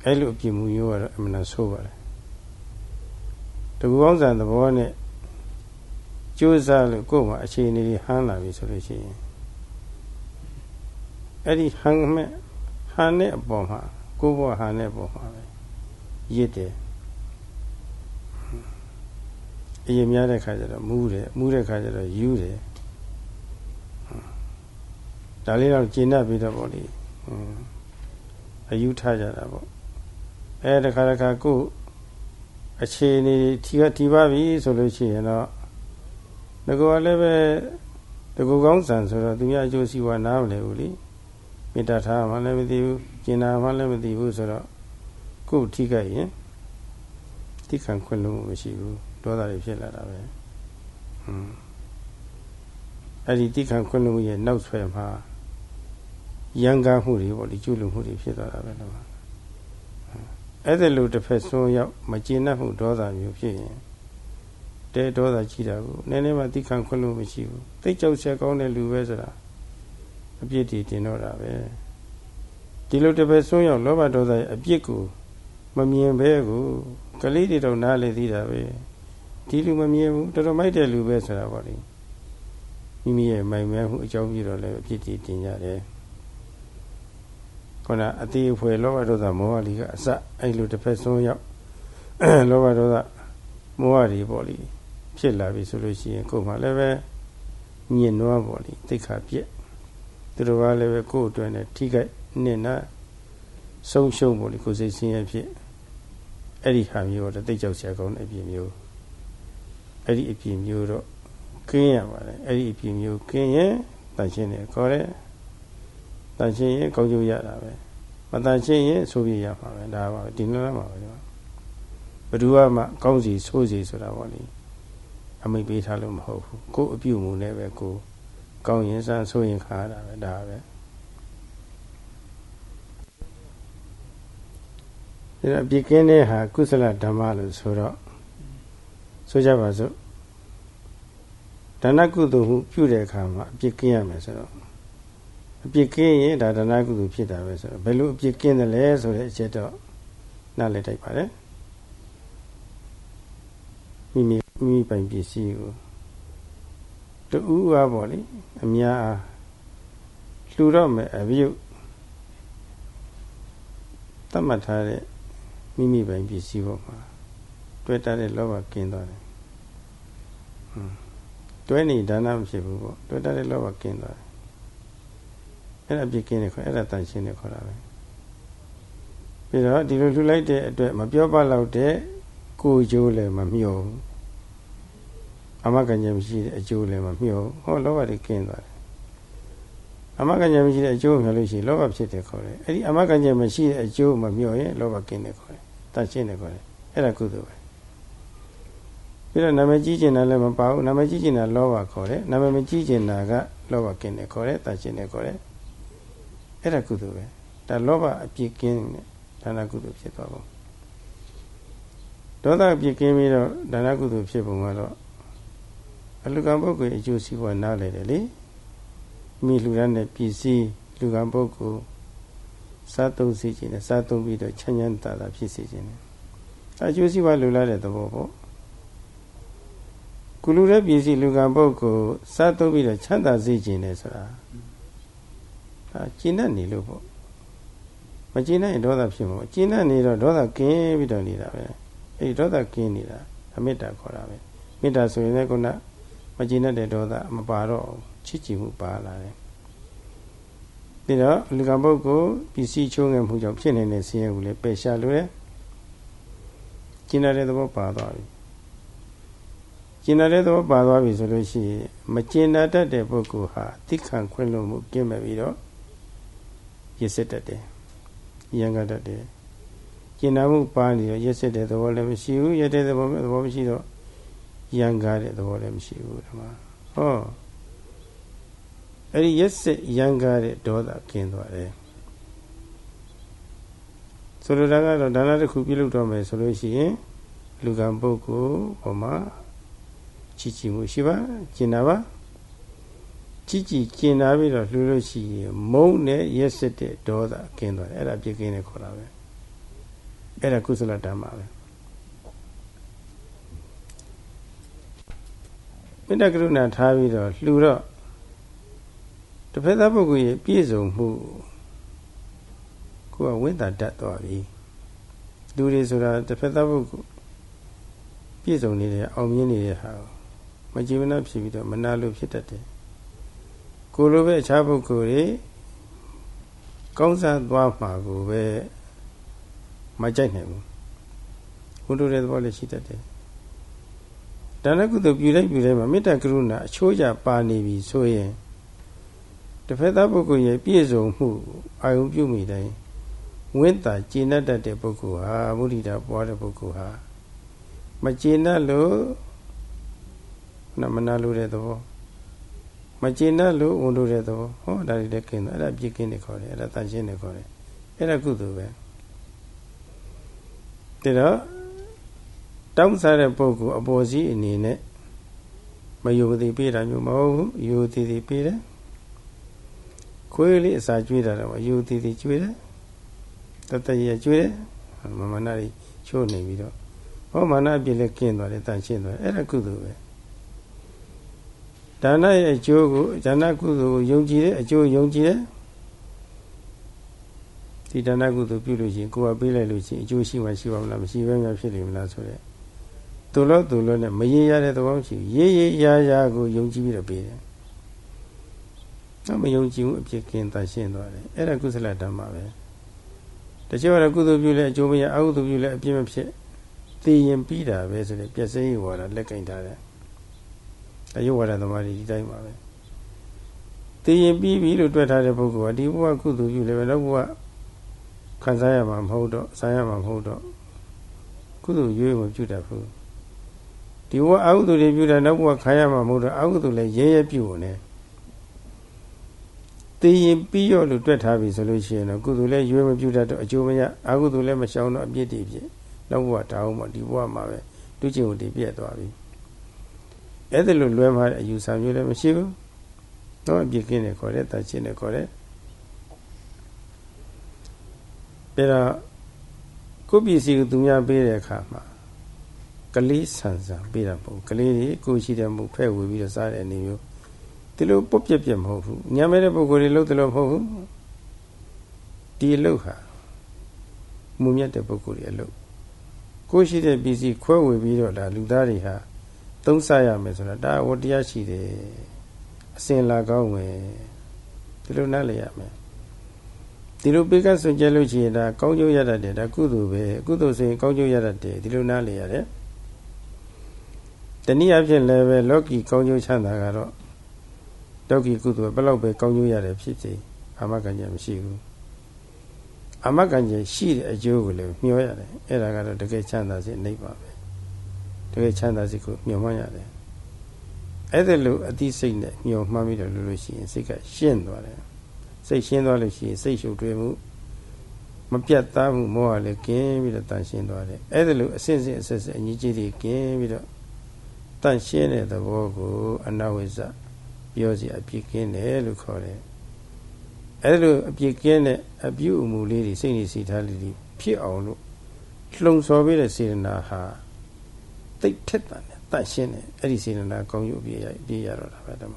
အဲ့လိုအပြစ်မှုမျိုးကတော့အမှန်တဆိုးပါတယ်တကူကောင်းဆန်သဘောနဲ့ကြိုးစားလို့ကိုယ်မှာအခြေအနေတွေဟန်းလာပြီဆိုလို့ရှိရင်အဲ့ဒီဟန်မဲ့ဟန်တဲ့အပေါ်မှာကိုယ်ဘဝဟန်တဲ့အပေါ်မှာပဲ ရစ်တယ်အရင်များတဲ့ခါကျတော့မူးတယ်မူးတဲ့ခါကျတော့ယူတယ်ဒါလေးတော့ကျင့်တတ်ပြီးတော့ဗောလေအယူထားကြတာဗောအဲတခါတခါကိုအခြေအနေထီကထီပါပြီဆိုလို့ရှိရင်တော့ငကောလည်းပဲတကူကောင်းဆန်ဆိုတော့သူများအကျိုးစီးပွားနားမလဲဘူးလေမေတ္တာထားမှလည်းမသိဘူးကျင်နာမှလည်းမသိဘူးဆိုတော့ ကိုယ်ထိခိုက်ရင်တိခံခွင့်လို့မရှိဘူးဒေါသတွေဖြစ်လာတာပဲဟွန်းအဲ့ဒီတိခံခွင့်လို့ရဲ့နောက်ဆွဲမှာရန်ကားမှုတွေပေါ့ဒီကျွလူမှုတွေဖြစ်သွားတာပဲတော့အဲ့ဒါလို့တစ်ဖက်စွန်းရောက်မကျေနပ်မှုဒေါသမျိုးဖြစ်ရင်တဲဒေါသကြီးတာကိုနည်းနည်းမှတိခံခွင့်လို့မရှိဘူးတိတ်ကြောက်ဆက်ကောင်းတဲ့လူပဲဆိုတာအပြစ်တွေတင်တော့တာပဲဒီလိုတစ်ဖက်စွန်းရောက်လောဘဒေါသရဲ့အပြစ်ကို မမြင်ဘဲကိုကလေးတွေတော့နားလေသေးတာပဲဒီလူမမြင်ဘူးတော်တော်မိုက်တဲ့လူပဲဆိုတာပေါ့လေမိမိရဲ့မိုင်မဲမှုအကြောင်းပြတော့လည်းအပြစ်တွေတင်ကြတယ်ခုနအတိအဖွယ်လောဘဒေါသမောဟလီကအစအဲ့လိုတစ်ဖက်ဆုံးရောက်လောဘဒေါသမောဟတွေပေါ့လေဖြစ်လာပြီဆိုလို့ရှိရင်ကိုယ်မှလည်းပဲညင်နွားပေါ့လေသိခါပြက်သူတို့ကလည်းပဲကိုယ်အတွက်နဲ့ထိခိုက်နစ်နာဆုံးရှုံးပေါ့လေကိုယ်စိတ်ဆင်းရဲဖြစ် အဲ့ဒီဟာမျိုးတော့တိတ်ကြောက်စရာကောင်းတဲ့အပြင်မျိုးအဲ့ဒီအပြင်မျိုးတော့ကင်းရပါတယ်အဲ့ဒီအပြင်မျိုးကင်းရင်တန်ရှင်းတယ်ခေါ်တယ်တန်ရှင်းရင်ကောင်းကျိုးရတာပဲမတန်ရှင်းရင်ဆိုးပြရမှာပဲဒါပါဒီလိုလားမှာပဲဒီမှာဘယ်သူမှကောင်းစီဆိုးစီဆိုတာပေါ့လေအမိတ်ပေးထားလို့မဟုတ်ဘူးကိုယ်အပြုတ်မှုနဲ့ပဲကိုကောင်းရင်စမ်းဆိုးရင်ခါရတာပဲဒါပဲ ဒါအပြစ်ကင်းတဲ့ဟာကုသလဓမ္မလို့ဆိုတော့ဆိုကြပါစို့ဒါနကုသိုလ်မှုပြုတဲ့အခါမှာအပြစ်ကင်းရမယ်ဆိုတော့အပြစ်ကင်းရင်ဒါဒါနကုသိုလ်ဖြစ်တာပဲဆိုတော့ဘယ်လိုအပြစ်ကင်းတယ်လဲဆိုတဲ့အချက်တော့နားလည်တိုက်ပါတယ်မိမိမိပိုင်ပစ္စည်းကိုတူအားပေါ့လေအများအားလှူတော့မယ်အပြုတ်တတ်မှတ်ထားတဲ့ မိမိပိုင်ပစ္စည်းပေါ်မှာတွဲတတ်တဲ့လောဘကင်းသွားတယ်ဟွန်းတွဲနေဒါနမဖြစ်ဘူးပေါ့တွဲတတ်တဲ့လောဘကင်းသွားတယ်အဲ့ဒါပြစ်ကင်းတယ်ခေါ်အဲ့ဒါတန်ရှင်းတယ်ခေါ်တာပဲပြီးတော့ဒီလိုလှူလိုက်တဲ့အတွက်မပြောပါတော့တဲ့ကိုကျိုးလည်းမမျှော်ဘူးအမကဉ္ဇမရှိတဲ့အကျိုးလည်းမမျှော်ဟောလောဘတွေကင်းသွားတယ်အမကဉ္ဇမရှိတဲ့အကျိုးမျှော်လို့ရှိရင်လောဘဖြစ်တယ်ခေါ်တယ်အဲ့ဒီအမကဉ္ဇမရှိတဲ့အကျိုးမမျှော်ရင်လောဘကင်းတယ်ခေါ် တယ်တန်ရှင်းတယ်ခေါ်တယ်အဲ့ဒါကုသိုလ်ပဲပြီးတော့နာမည်ကြီးကျင်တာလည်းမပါဘူးနာမည်ကြီးကျင်တာလောဘခေါ်တယ်နာမည်မကြီးကျင်တာကလောဘကင်းတယ်ခေါ်တယ်တန်ရှင်းတယ်ခေါ်တယ်အဲ့ဒါကုသိုလ်ပဲဒါလောဘအပြစ်ကင်းတဲ့ဒါနကုသိုလ်ဖြစ်သွားပုံဒေါသအပြစ်ကင်းပြီးတော့ဒါနကုသိုလ်ဖြစ်ပုံကတော့အလူကံပုဂ္ဂိုလ်အကျိုးစီးပွားနားလေတယ်လေမိလူရတဲ့ပစ္စည်းလူကံပုဂ္ဂိုလ် စားသုံးစေခြင်းနဲ့စားသုံးပြီးတော့ချမ်းချမ်းသာသာဖြစ်စေခြင်းနဲ့အကျိုးစီးပွားလူလာတဲ့သဘောပေါ့ကုလူတဲ့ပစ္စည်းလူကံပုဂ္ဂိုလ်စားသုံးပြီးတော့ချမ်းသာစေခြင်းနဲ့ဆိုတာဟာကျဉ်တ်နေလို့ပေါ့မကျဉ်တ်ရင်ဒေါသဖြစ်မှာကျဉ်တ်နေတော့ဒေါသကင်းပြီးတော့နေတာပဲအဲ့ဒီဒေါသကင်းနေတာအမေတ္တာခေါ်တာပဲမေတ္တာဆိုရင်လည်းခုနမကျဉ်တ်တဲ့ဒေါသမပါတော့ချစ်ကြည်မှုပါလာတယ် ပြီးတော့လူကပုဂ္ဂိုလ်ပစ္စည်းချိုးငယ်မှုကြောင့်ဖြစ်နေတဲ့ဆင်းရဲကိုလည်းပယ်ရှားလို့ရကျဉ်တဲ့သဘောပါသွားပြီကျင်တဲ့သဘောပါသွားပြီဆိုလို့ရှိရင်မကျင်တတ်တဲ့ပုဂ္ဂိုလ်ဟာသိခံခွင့်လို့မှုကင်းမဲ့ပြီးတော့ရစ်စစ်တတ်တယ်ရံကတတ်တယ်ကျင်နာမှုပါနေတော့ရစ်စစ်တဲ့သဘောလည်းမရှိဘူးရတဲ့သဘောသဘောမရှိတော့ရံကားတဲ့သဘောလည်းမရှိဘူးဒီမှာဟော အဲ့ဒီရက်စစ်ရံကားတဲ့ဒေါသကင်းသွားတယ်ဆိုလိုတာကတော့ဒါနတစ်ခုပြုလုပ်တော့မယ်ဆိုလို့ရှိရင်လူကံပုဂ္ဂိုလ်ဟောမှာချီချီမှုရှိပါကျင်နာပါချီချီကျင်နာပြီးတော့လှူလို့ရှိရင်မုန်းနဲ့ရက်စစ်တဲ့ဒေါသကင်းသွားတယ်အဲ့ဒါပြည့်ကင်းတယ်ခေါ်တာပဲအဲ့ဒါကုသလဓမ္မပဲမေတ္တာကရုဏာထားပြီးတော့လှူတော့ တစ်ဖက်သားပုဂ္ဂိုလ်ရဲ့ပြည့်စုံမှုကိုကဝိသတတ်သွားပြီလူတွေဆိုတာတစ်ဖက်သားပုဂ္ဂိုလ်ပြည့်စုံနေတဲ့အောင်မြင်နေတဲ့ဟာမကြည်မနှဖြစ်ပြီးတော့မနာလို့ဖြစ်တတ်တယ်ကိုလိုပဲအခြားပုဂ္ဂိုလ်တွေကောင်းစားသွားမှာကိုပဲမကြိုက်နိုင်ဘူးဘုဒ္ဓရဲ့သဘောလည်းရှိတတ်တယ်ဒါနကုသိုလ်ပြုလိုက်ပြုလိုက်မှာမေတ္တာကရုဏာအချိုးကျပါနေပြီဆိုရင် တစ်ဖက်သားပုဂ္ဂိုလ်ရဲ့ပြည့်စုံမှုအာယုံပြုမိတိုင်းဝိတ္တာကျင့်တတ်တဲ့ပုဂ္ဂိုလ်ဟာမုဒိတာပွားတဲ့ပုဂ္ဂိုလ်ဟာမကျင့်တတ်လို့နမနာလို့တဲ့သဘောမကျင့်တတ်လို့ဝန်လို့တဲ့သဘောဟောဒါတွေလည်းกินတယ်အဲ့ဒါပြစ်กินတယ်ခေါ်တယ်အဲ့ဒါတန်ရှင်းတယ်ခေါ်တယ်အဲ့ဒါကုသိုလ်ပဲဒါတော့တောင်းစားတဲ့ပုဂ္ဂိုလ်အပေါ်စီးအနေနဲ့မယုံသေးပေးတာမျိုးမဟုတ်ဘူးယုံသေးသေးပေးတယ် ခွေးလေးအစာကျွေးတာတော့ယုံသေးသေးကျွေးတယ်တတရကျွေးတယ်မမနာကြီးချိုးနေပြီးတော့ဟောမာနအပြည့်လည်းကျင်းသွားတယ်တန်ရှင်းသွားတယ်အဲ့ဒါကုသိုလ်ပဲဒါနရဲ့အကျိုးကိုဒါနကုသိုလ်ကိုယုံကြည်တဲ့အကျိုးယုံကြည်တယ်ဒီဒါနကုသိုလ်ပြုလို့ရှိရင်ကိုယ်ကပေးလိုက်လို့ရှိရင်အကျိုးရှိမှရှိပါမလားမရှိဘဲများဖြစ်နေမလားဆိုတဲ့သူလို့သူလို့နဲ့မရေရတဲ့သဘောရှိဘူးရေရေရာရာကိုယုံကြည်ပြီးတော့ပေးတယ်တော့ မယုံကြည်ဘူးအဖြစ်ကင်းတန်ရှင်းသွားတယ်အဲ့ဒါကုသလဓမ္မပဲတချို့ကတော့ကုသိုလ်ပြုလဲအကျိုးမရအကုသိုလ်ပြုလဲအပြစ်မဖြစ်သိရင်ပြီးတာပဲဆိုတဲ့ပြည့်စည်ဝါဒလက်ကင်ထားတယ်အယုဝါဒသမားတွေဒီတိုင်းပါပဲသိရင်ပြီးပြီလို့တွေ့ထားတဲ့ပုဂ္ဂိုလ်ကဒီဘဝကုသိုလ်ပြုလဲပဲနောက်ဘဝခံစားရမှာမဟုတ်တော့ဆိုင်ရမှာမဟုတ်တော့ကုသိုလ်ရွေးမပြုတတ်ဘူးဒီဘဝအကုသိုလ်တွေပြုတာနောက်ဘဝခံရမှာမဟုတ်တော့အကုသိုလ်လည်းရဲရဲပြုနေ သိရင်ပြီးရောလို့တွေ့ထားပြီဆိုလို့ရှိရင်တော့ကုသိုလ်လည်းရွေးမပြုတတ်တော့အကျိုးမရအကုသိုလ်လည်းမရှောင်တော့အပြစ်တွေဖြစ်နောက်ဘဝတောင်းမှဒီဘဝမှာပဲတူးချင်ကိုတည်ပြည့်သွားပြီအဲ့ဒါလိုလွဲမှားတဲ့အယူဆမျိုးလည်းမရှိဘူးတော့အပြစ်ကင်းတယ်ခေါ်တယ်တချင်းတယ်ခေါ်တယ်ဒါတော့ကိုပစ္စည်းကိုသူများပေးတဲ့အခါမှာကလေးဆန်ဆန်ပေးတာမဟုတ်ကလေးတွေကိုရှိတဲ့မူဖဲ့ဝေပြီးတော့စားတဲ့အနေမျိုး ဒီလိုပုတ်ပြက်ပြက်မဟုတ်ဘူးညံမဲ့တဲ့ပုဂ္ဂိုလ်တွေလို့တယ်လို့မဟုတ်ဘူးဒီအလုပ်ဟာမူမြတ်တဲ့ပုဂ္ဂိုလ်တွေအလုပ်ကိုရှိတဲ့ပစ္စည်းခွဲဝေပြီးတော့ဒါလူသားတွေဟာသုံးဆရမယ်ဆိုတာဒါဝတရားရှိတယ်အစင်လာကောင်းမယ်ဒီလိုနားလည်ရမယ်ဒီလိုပိကဆွကြလို့ရှိရင်ဒါကောင်းကျိုးရတတ်တယ်ဒါကုသိုလ်ပဲကုသိုလ်ဆိုရင်ကောင်းကျိုးရတတ်တယ်ဒီလိုနားလည်ရတယ်တနည်းအားဖြင့်လည်းပဲလောကီကောင်းကျိုးချမ်းသာကတော့ လောကီကုသိုလ်ဘယ်လောက်ပဲကောင်းကျိုးရတယ်ဖြစ်စေအာမခံချက်မရှိဘူးအာမခံချက်ရှိတဲ့အကျိုးကိုလည်းမျှော်ရတယ်အဲ့ဒါကတော့တကယ်ချမ်းသာစေနှိပ်ပါပဲတကယ်ချမ်းသာစေကိုမျှော်မှန်းရတယ်အဲ့ဒါလိုအသိစိတ်နဲ့မျှော်မှန်းပြီးတော့လို့လို့ရှိရင်စိတ်ကရှင်းသွားတယ်စိတ်ရှင်းသွားလို့ရှိရင်စိတ်ရှုပ်ထွေးမှုမပြတ်သားမှုမောဟလည်းကင်းပြီးတော့တန်ရှင်းသွားတယ်အဲ့ဒါလိုအစစ်စစ်အစစ်စစ်အညီကြီးတွေကင်းပြီးတော့တန်ရှင်းတဲ့သဘောကိုအနဝိဇ္ဇ ပြောစီအပြစ်ကင်းတယ်လို့ခေါ်တယ်အဲ့လိုအပြစ်ကင်းတဲ့အပြုအမူလေးတွေစိတ်နေစီထားလေးတွေဖြစ်အောင်လို့လှုံဆော်ပေးတဲ့စေတနာဟာတိတ်ထက်တာနဲ့တန့်ရှင်းတယ်အဲ့ဒီစေတနာကောင်းကျိုးပြည့်ရပြည့်ရတော့တာပဲဓမ္မ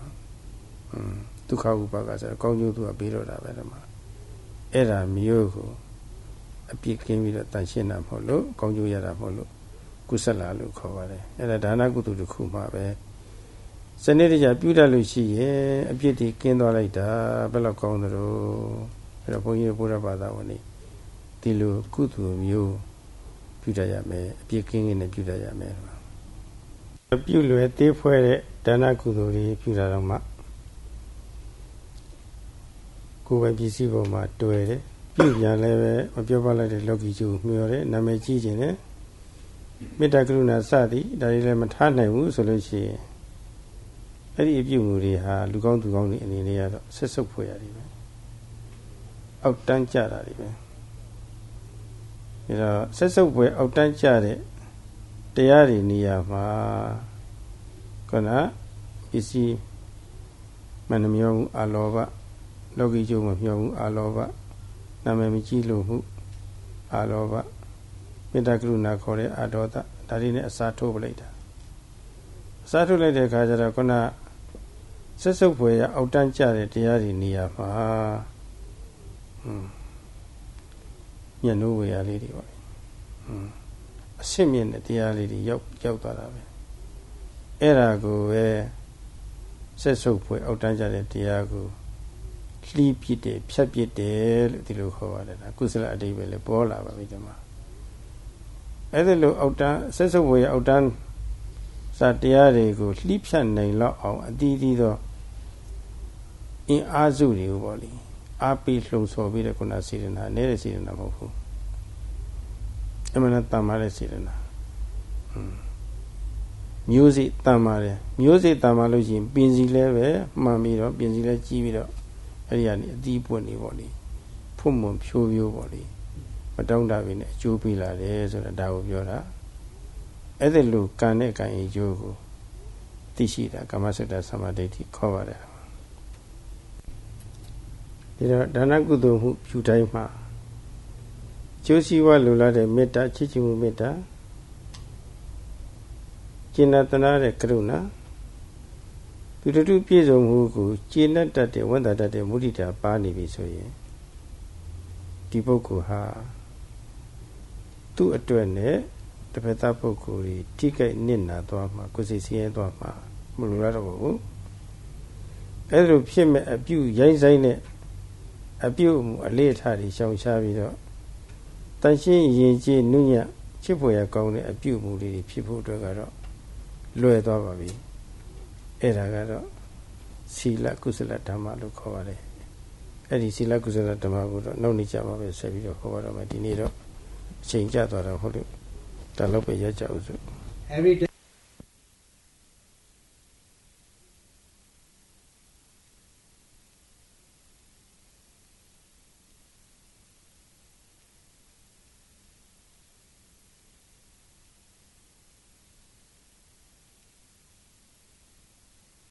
อืมဒုက္ခဥပါကဆိုတော့ကောင်းကျိုးသူကပေးတော့တာပဲဓမ္မအဲ့ဒါမျိုးကိုအပြစ်ကင်းပြီးတော့တန်ရှင်းတာမဟုတ်လို့ကောင်းကျိုးရတာမဟုတ်လို့ကုသလာလို့ခေါ်ပါတယ်အဲ့ဒါဒါနကုသိုလ်တစ်ခုမှပဲ စနစ်တကျပြုတတ်လို့ရှိရင်အပြစ်တွေကင်းသွားလိုက်တာဘယ်လောက်ကောင်းသလဲအဲ့တော့ဘုန်းကြီးဘုရားဘာသာဝင်တွေဒီလိုကုသိုလ်မျိုးပြုတတ်ရမယ်အပြစ်ကင်းကင်းနဲ့ပြုတတ်ရမယ်ပြုလွယ်သေးဖွဲတဲ့ဒါနကုသိုလ်တွေပြုတာတော့မှကိုယ်ပဲပစ္စည်းပေါ်မှာတွေ့တယ်ပြုပြန်လည်းပဲမပြောပါလိုက်တဲ့လောကီကျိုးမျှော်တယ်နာမည်ကြီးခြင်းနဲ့မေတ္တာကရုဏာစသည်ဒါတွေလည်းမထားနိုင်ဘူးဆိုလို့ရှိရင် အဲ့ဒီအပြုမှုတွေဟာလူကောင်းသူကောင်းတွေအနေနဲ့ကတော့ဆက်ဆုပ်ဖွယ်ရတယ်ပဲအောက်တန်းကြတာတွေပဲဒါတော့ဆက်ဆုပ်ဖွယ်အောက်တန်းကြတဲ့တရားတွေနေရာမှာခန္ဓာပစ္စည်းမနှမျောဘူးအလောဘလောကီကျိုးမမျောဘူးအလောဘနာမည်မကြီးလို့မှုအလောဘမေတ္တာကရုဏာခေါ်တဲ့အာဒေါသဒါတွေနဲ့အစားထိုးပလိုက်တာအစားထိုးလိုက်တဲ့အခါကျတော့ခုန ဆက်စုပ်ဖွယ်ရအောက်တန်းကြတဲ့တရားတွေနေရာမှာဟွန်းညနိုးဝေရလေးတွေပေါ့ဟွန်းအရှင်းမြင့်တဲ့တရားလေးတွေရောက်ရောက်သွားတာပဲအဲ့ဒါကိုပဲဆက်စုပ်ဖွယ်အောက်တန်းကြတဲ့တရားကိုလှီးပြစ်တယ်ဖြတ်ပြစ်တယ်လို့ဒီလိုခေါ်ပါတယ်နော်ကုသလအတိပဲလေပေါ်လာပါပြီဒီမှာအဲ့ဒါလိုအောက်တန်းဆက်စုပ်ဖွယ်အောက်တန်းစတရားတွေကိုလှီးဖြတ်နိုင်လောက်အောင်အတီးတီးသော အင်အားစုတွေကိုပေါ့လေအားပေးလှုံ့ဆော်ပြီးတဲ့ခုနစေတနာနေတဲ့စေတနာမဟုတ်ဘူးအမှန်တန်ပါတဲ့စေတနာမျိုးစိတန်ပါတယ်မျိုးစိတန်ပါလို့ရှိရင်ပင်စီလဲပဲမှန်ပြီးတော့ပင်စီလဲကြီးပြီးတော့အဲ့ဒီကနေအသီးပွင့်နေပေါ့လေဖုံမွန်ဖြိုးဖြိုးပေါ့လေမတောင်းတပြီနဲ့အကျိုးပေးလာတယ်ဆိုတာဒါကိုပြောတာအဲ့ဒီလိုကံနဲ့ကံအကျိုးကိုသိရှိတာကာမစတ္တသမာဓိဋ္ဌိခေါ်ပါတယ် ဒီတော့ဒါနကုသိုလ်မှုပြုတိုင်းမှာကျိုးစည်းဝါလိုလားတဲ့မေတ္တာချစ်ချစ်မှုမေတ္တာကျင့်တနာတဲ့ကရုဏာသူတို့ပြည့်စုံမှုကိုကျင့်တတ်တဲ့ဝန်တာတတ်တဲ့မုဒိတာပါနေပြီဆိုရင်ဒီပုဂ္ဂိုလ်ဟာသူ့အတွက်နဲ့တပည့်သားပုဂ္ဂိုလ်ကြီးထိခိုက်နစ်နာသွားမှာကိုယ်စိတ်ဆင်းရဲသွားမှာမလိုလားတော့ဘူးအဲ့လိုဖြစ်မဲ့အပြုရိုင်းဆိုင်တဲ့ အပြုမှုအလေးထားတွေရှောင်ရှားပြီးတော့တန်ရှင်းရင်ကြီးနုညချစ်ဖို့ရကောင်းတဲ့အပြုမှုတွေဖြစ်ဖို့အတွက်ကတော့လွယ်သွားပါပြီအဲ့ဒါကတော့စီလကုသလဓမ္မလို့ခေါ်ပါတယ်အဲ့ဒီစီလကုသလဓမ္မကိုတော့နောက်နေကြပါပဲဆက်ပြီးတော့ခေါ်ပါတော့မယ်ဒီနေ့တော့အချိန်ကျသွားတော့ဟုတ်လို့ဒါတော့ပဲရကြအောင်စို့ every day